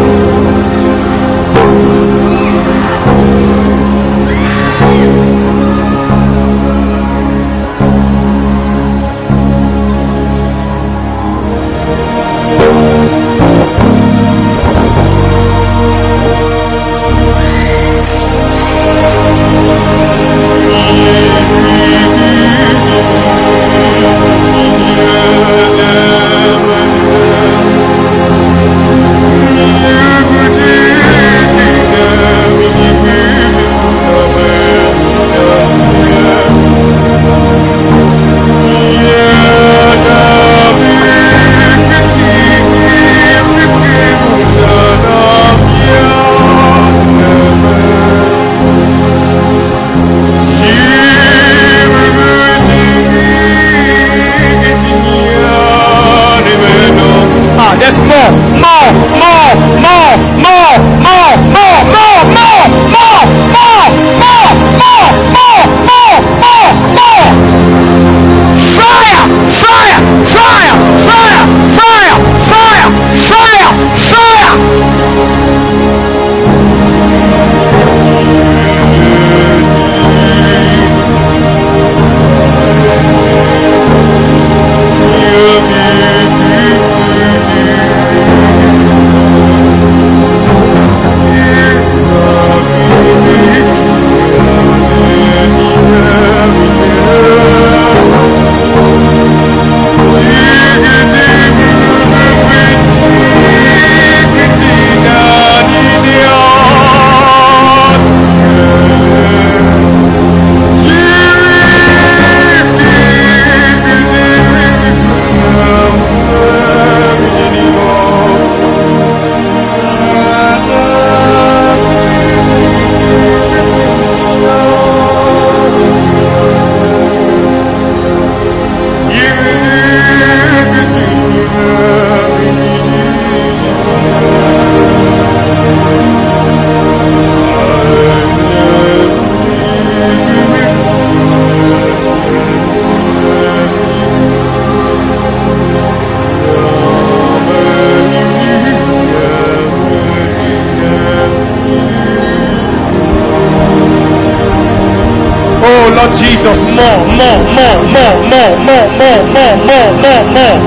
more, more, more,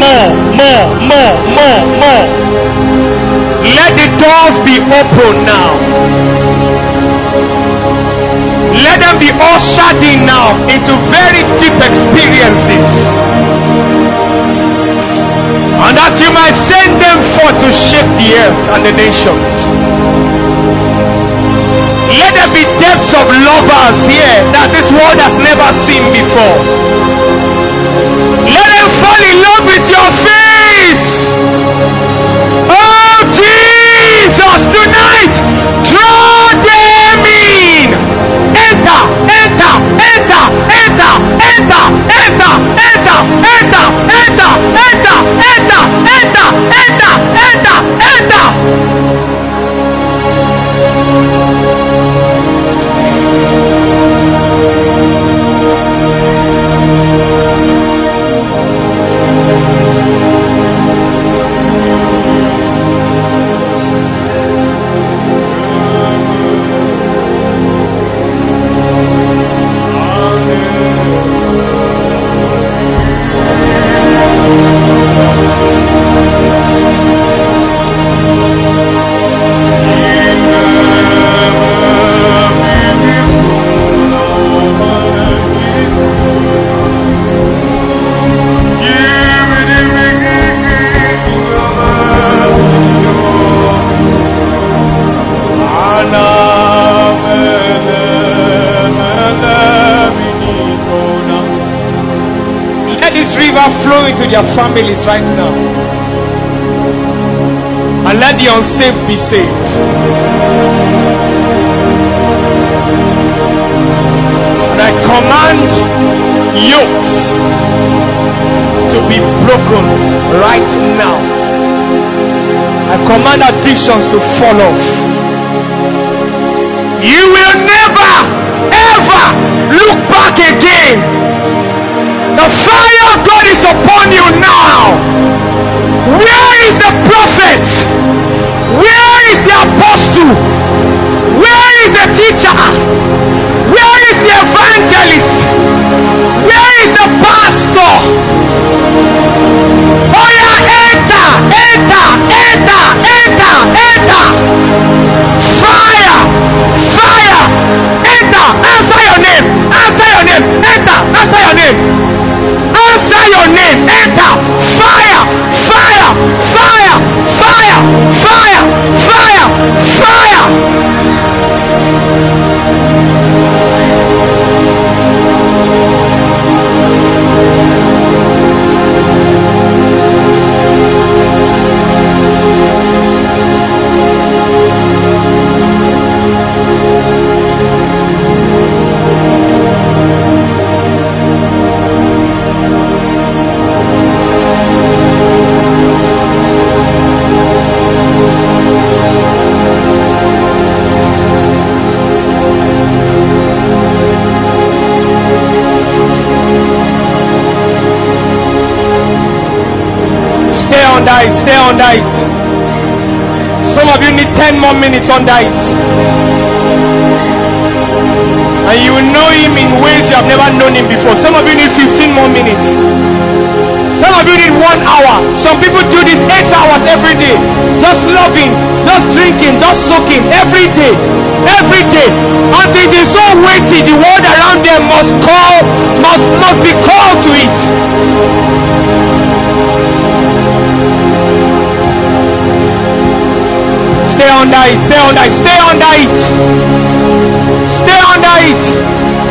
more, more, more, more, more. Let the doors be open now. Let them be all shut in now into very deep experiences. And that you might send them forth to shape the earth and the nations. Let there be depths of lovers here that this world has never seen before. Fall in love with your face. Oh Jesus, tonight, draw them in. Enter, enter, enter, enter, enter, enter, enter, enter, enter, enter, enter, enter, enter, enter, enter. Their families right now. And let the unsaved be saved. And I command yokes to be broken right now. I command addictions to fall off. You will never, ever look back again. The fire of God is upon you now. Where is the prophet? Where is the apostle? Where is the teacher? Where is the evangelist? Where is the pastor? Oh yeah, enter, enter, enter, enter, enter. Fire, fire, enter. Answer your name. Answer your name. Enter. Answer your name. Answer your name. Enter. Fire, fire, fire, fire, fire, fire, fire. You need 10 more minutes under it. And you will know him in ways you have never known him before. Some of you need 15 more minutes. Some of you need one hour. Some people do this eight hours every day. Just loving, just drinking, just soaking every day. Every day. Until it is so weighty, the world around them must call, must must be called to it. Stay under it. Stay under it. Stay under it. Stay under it.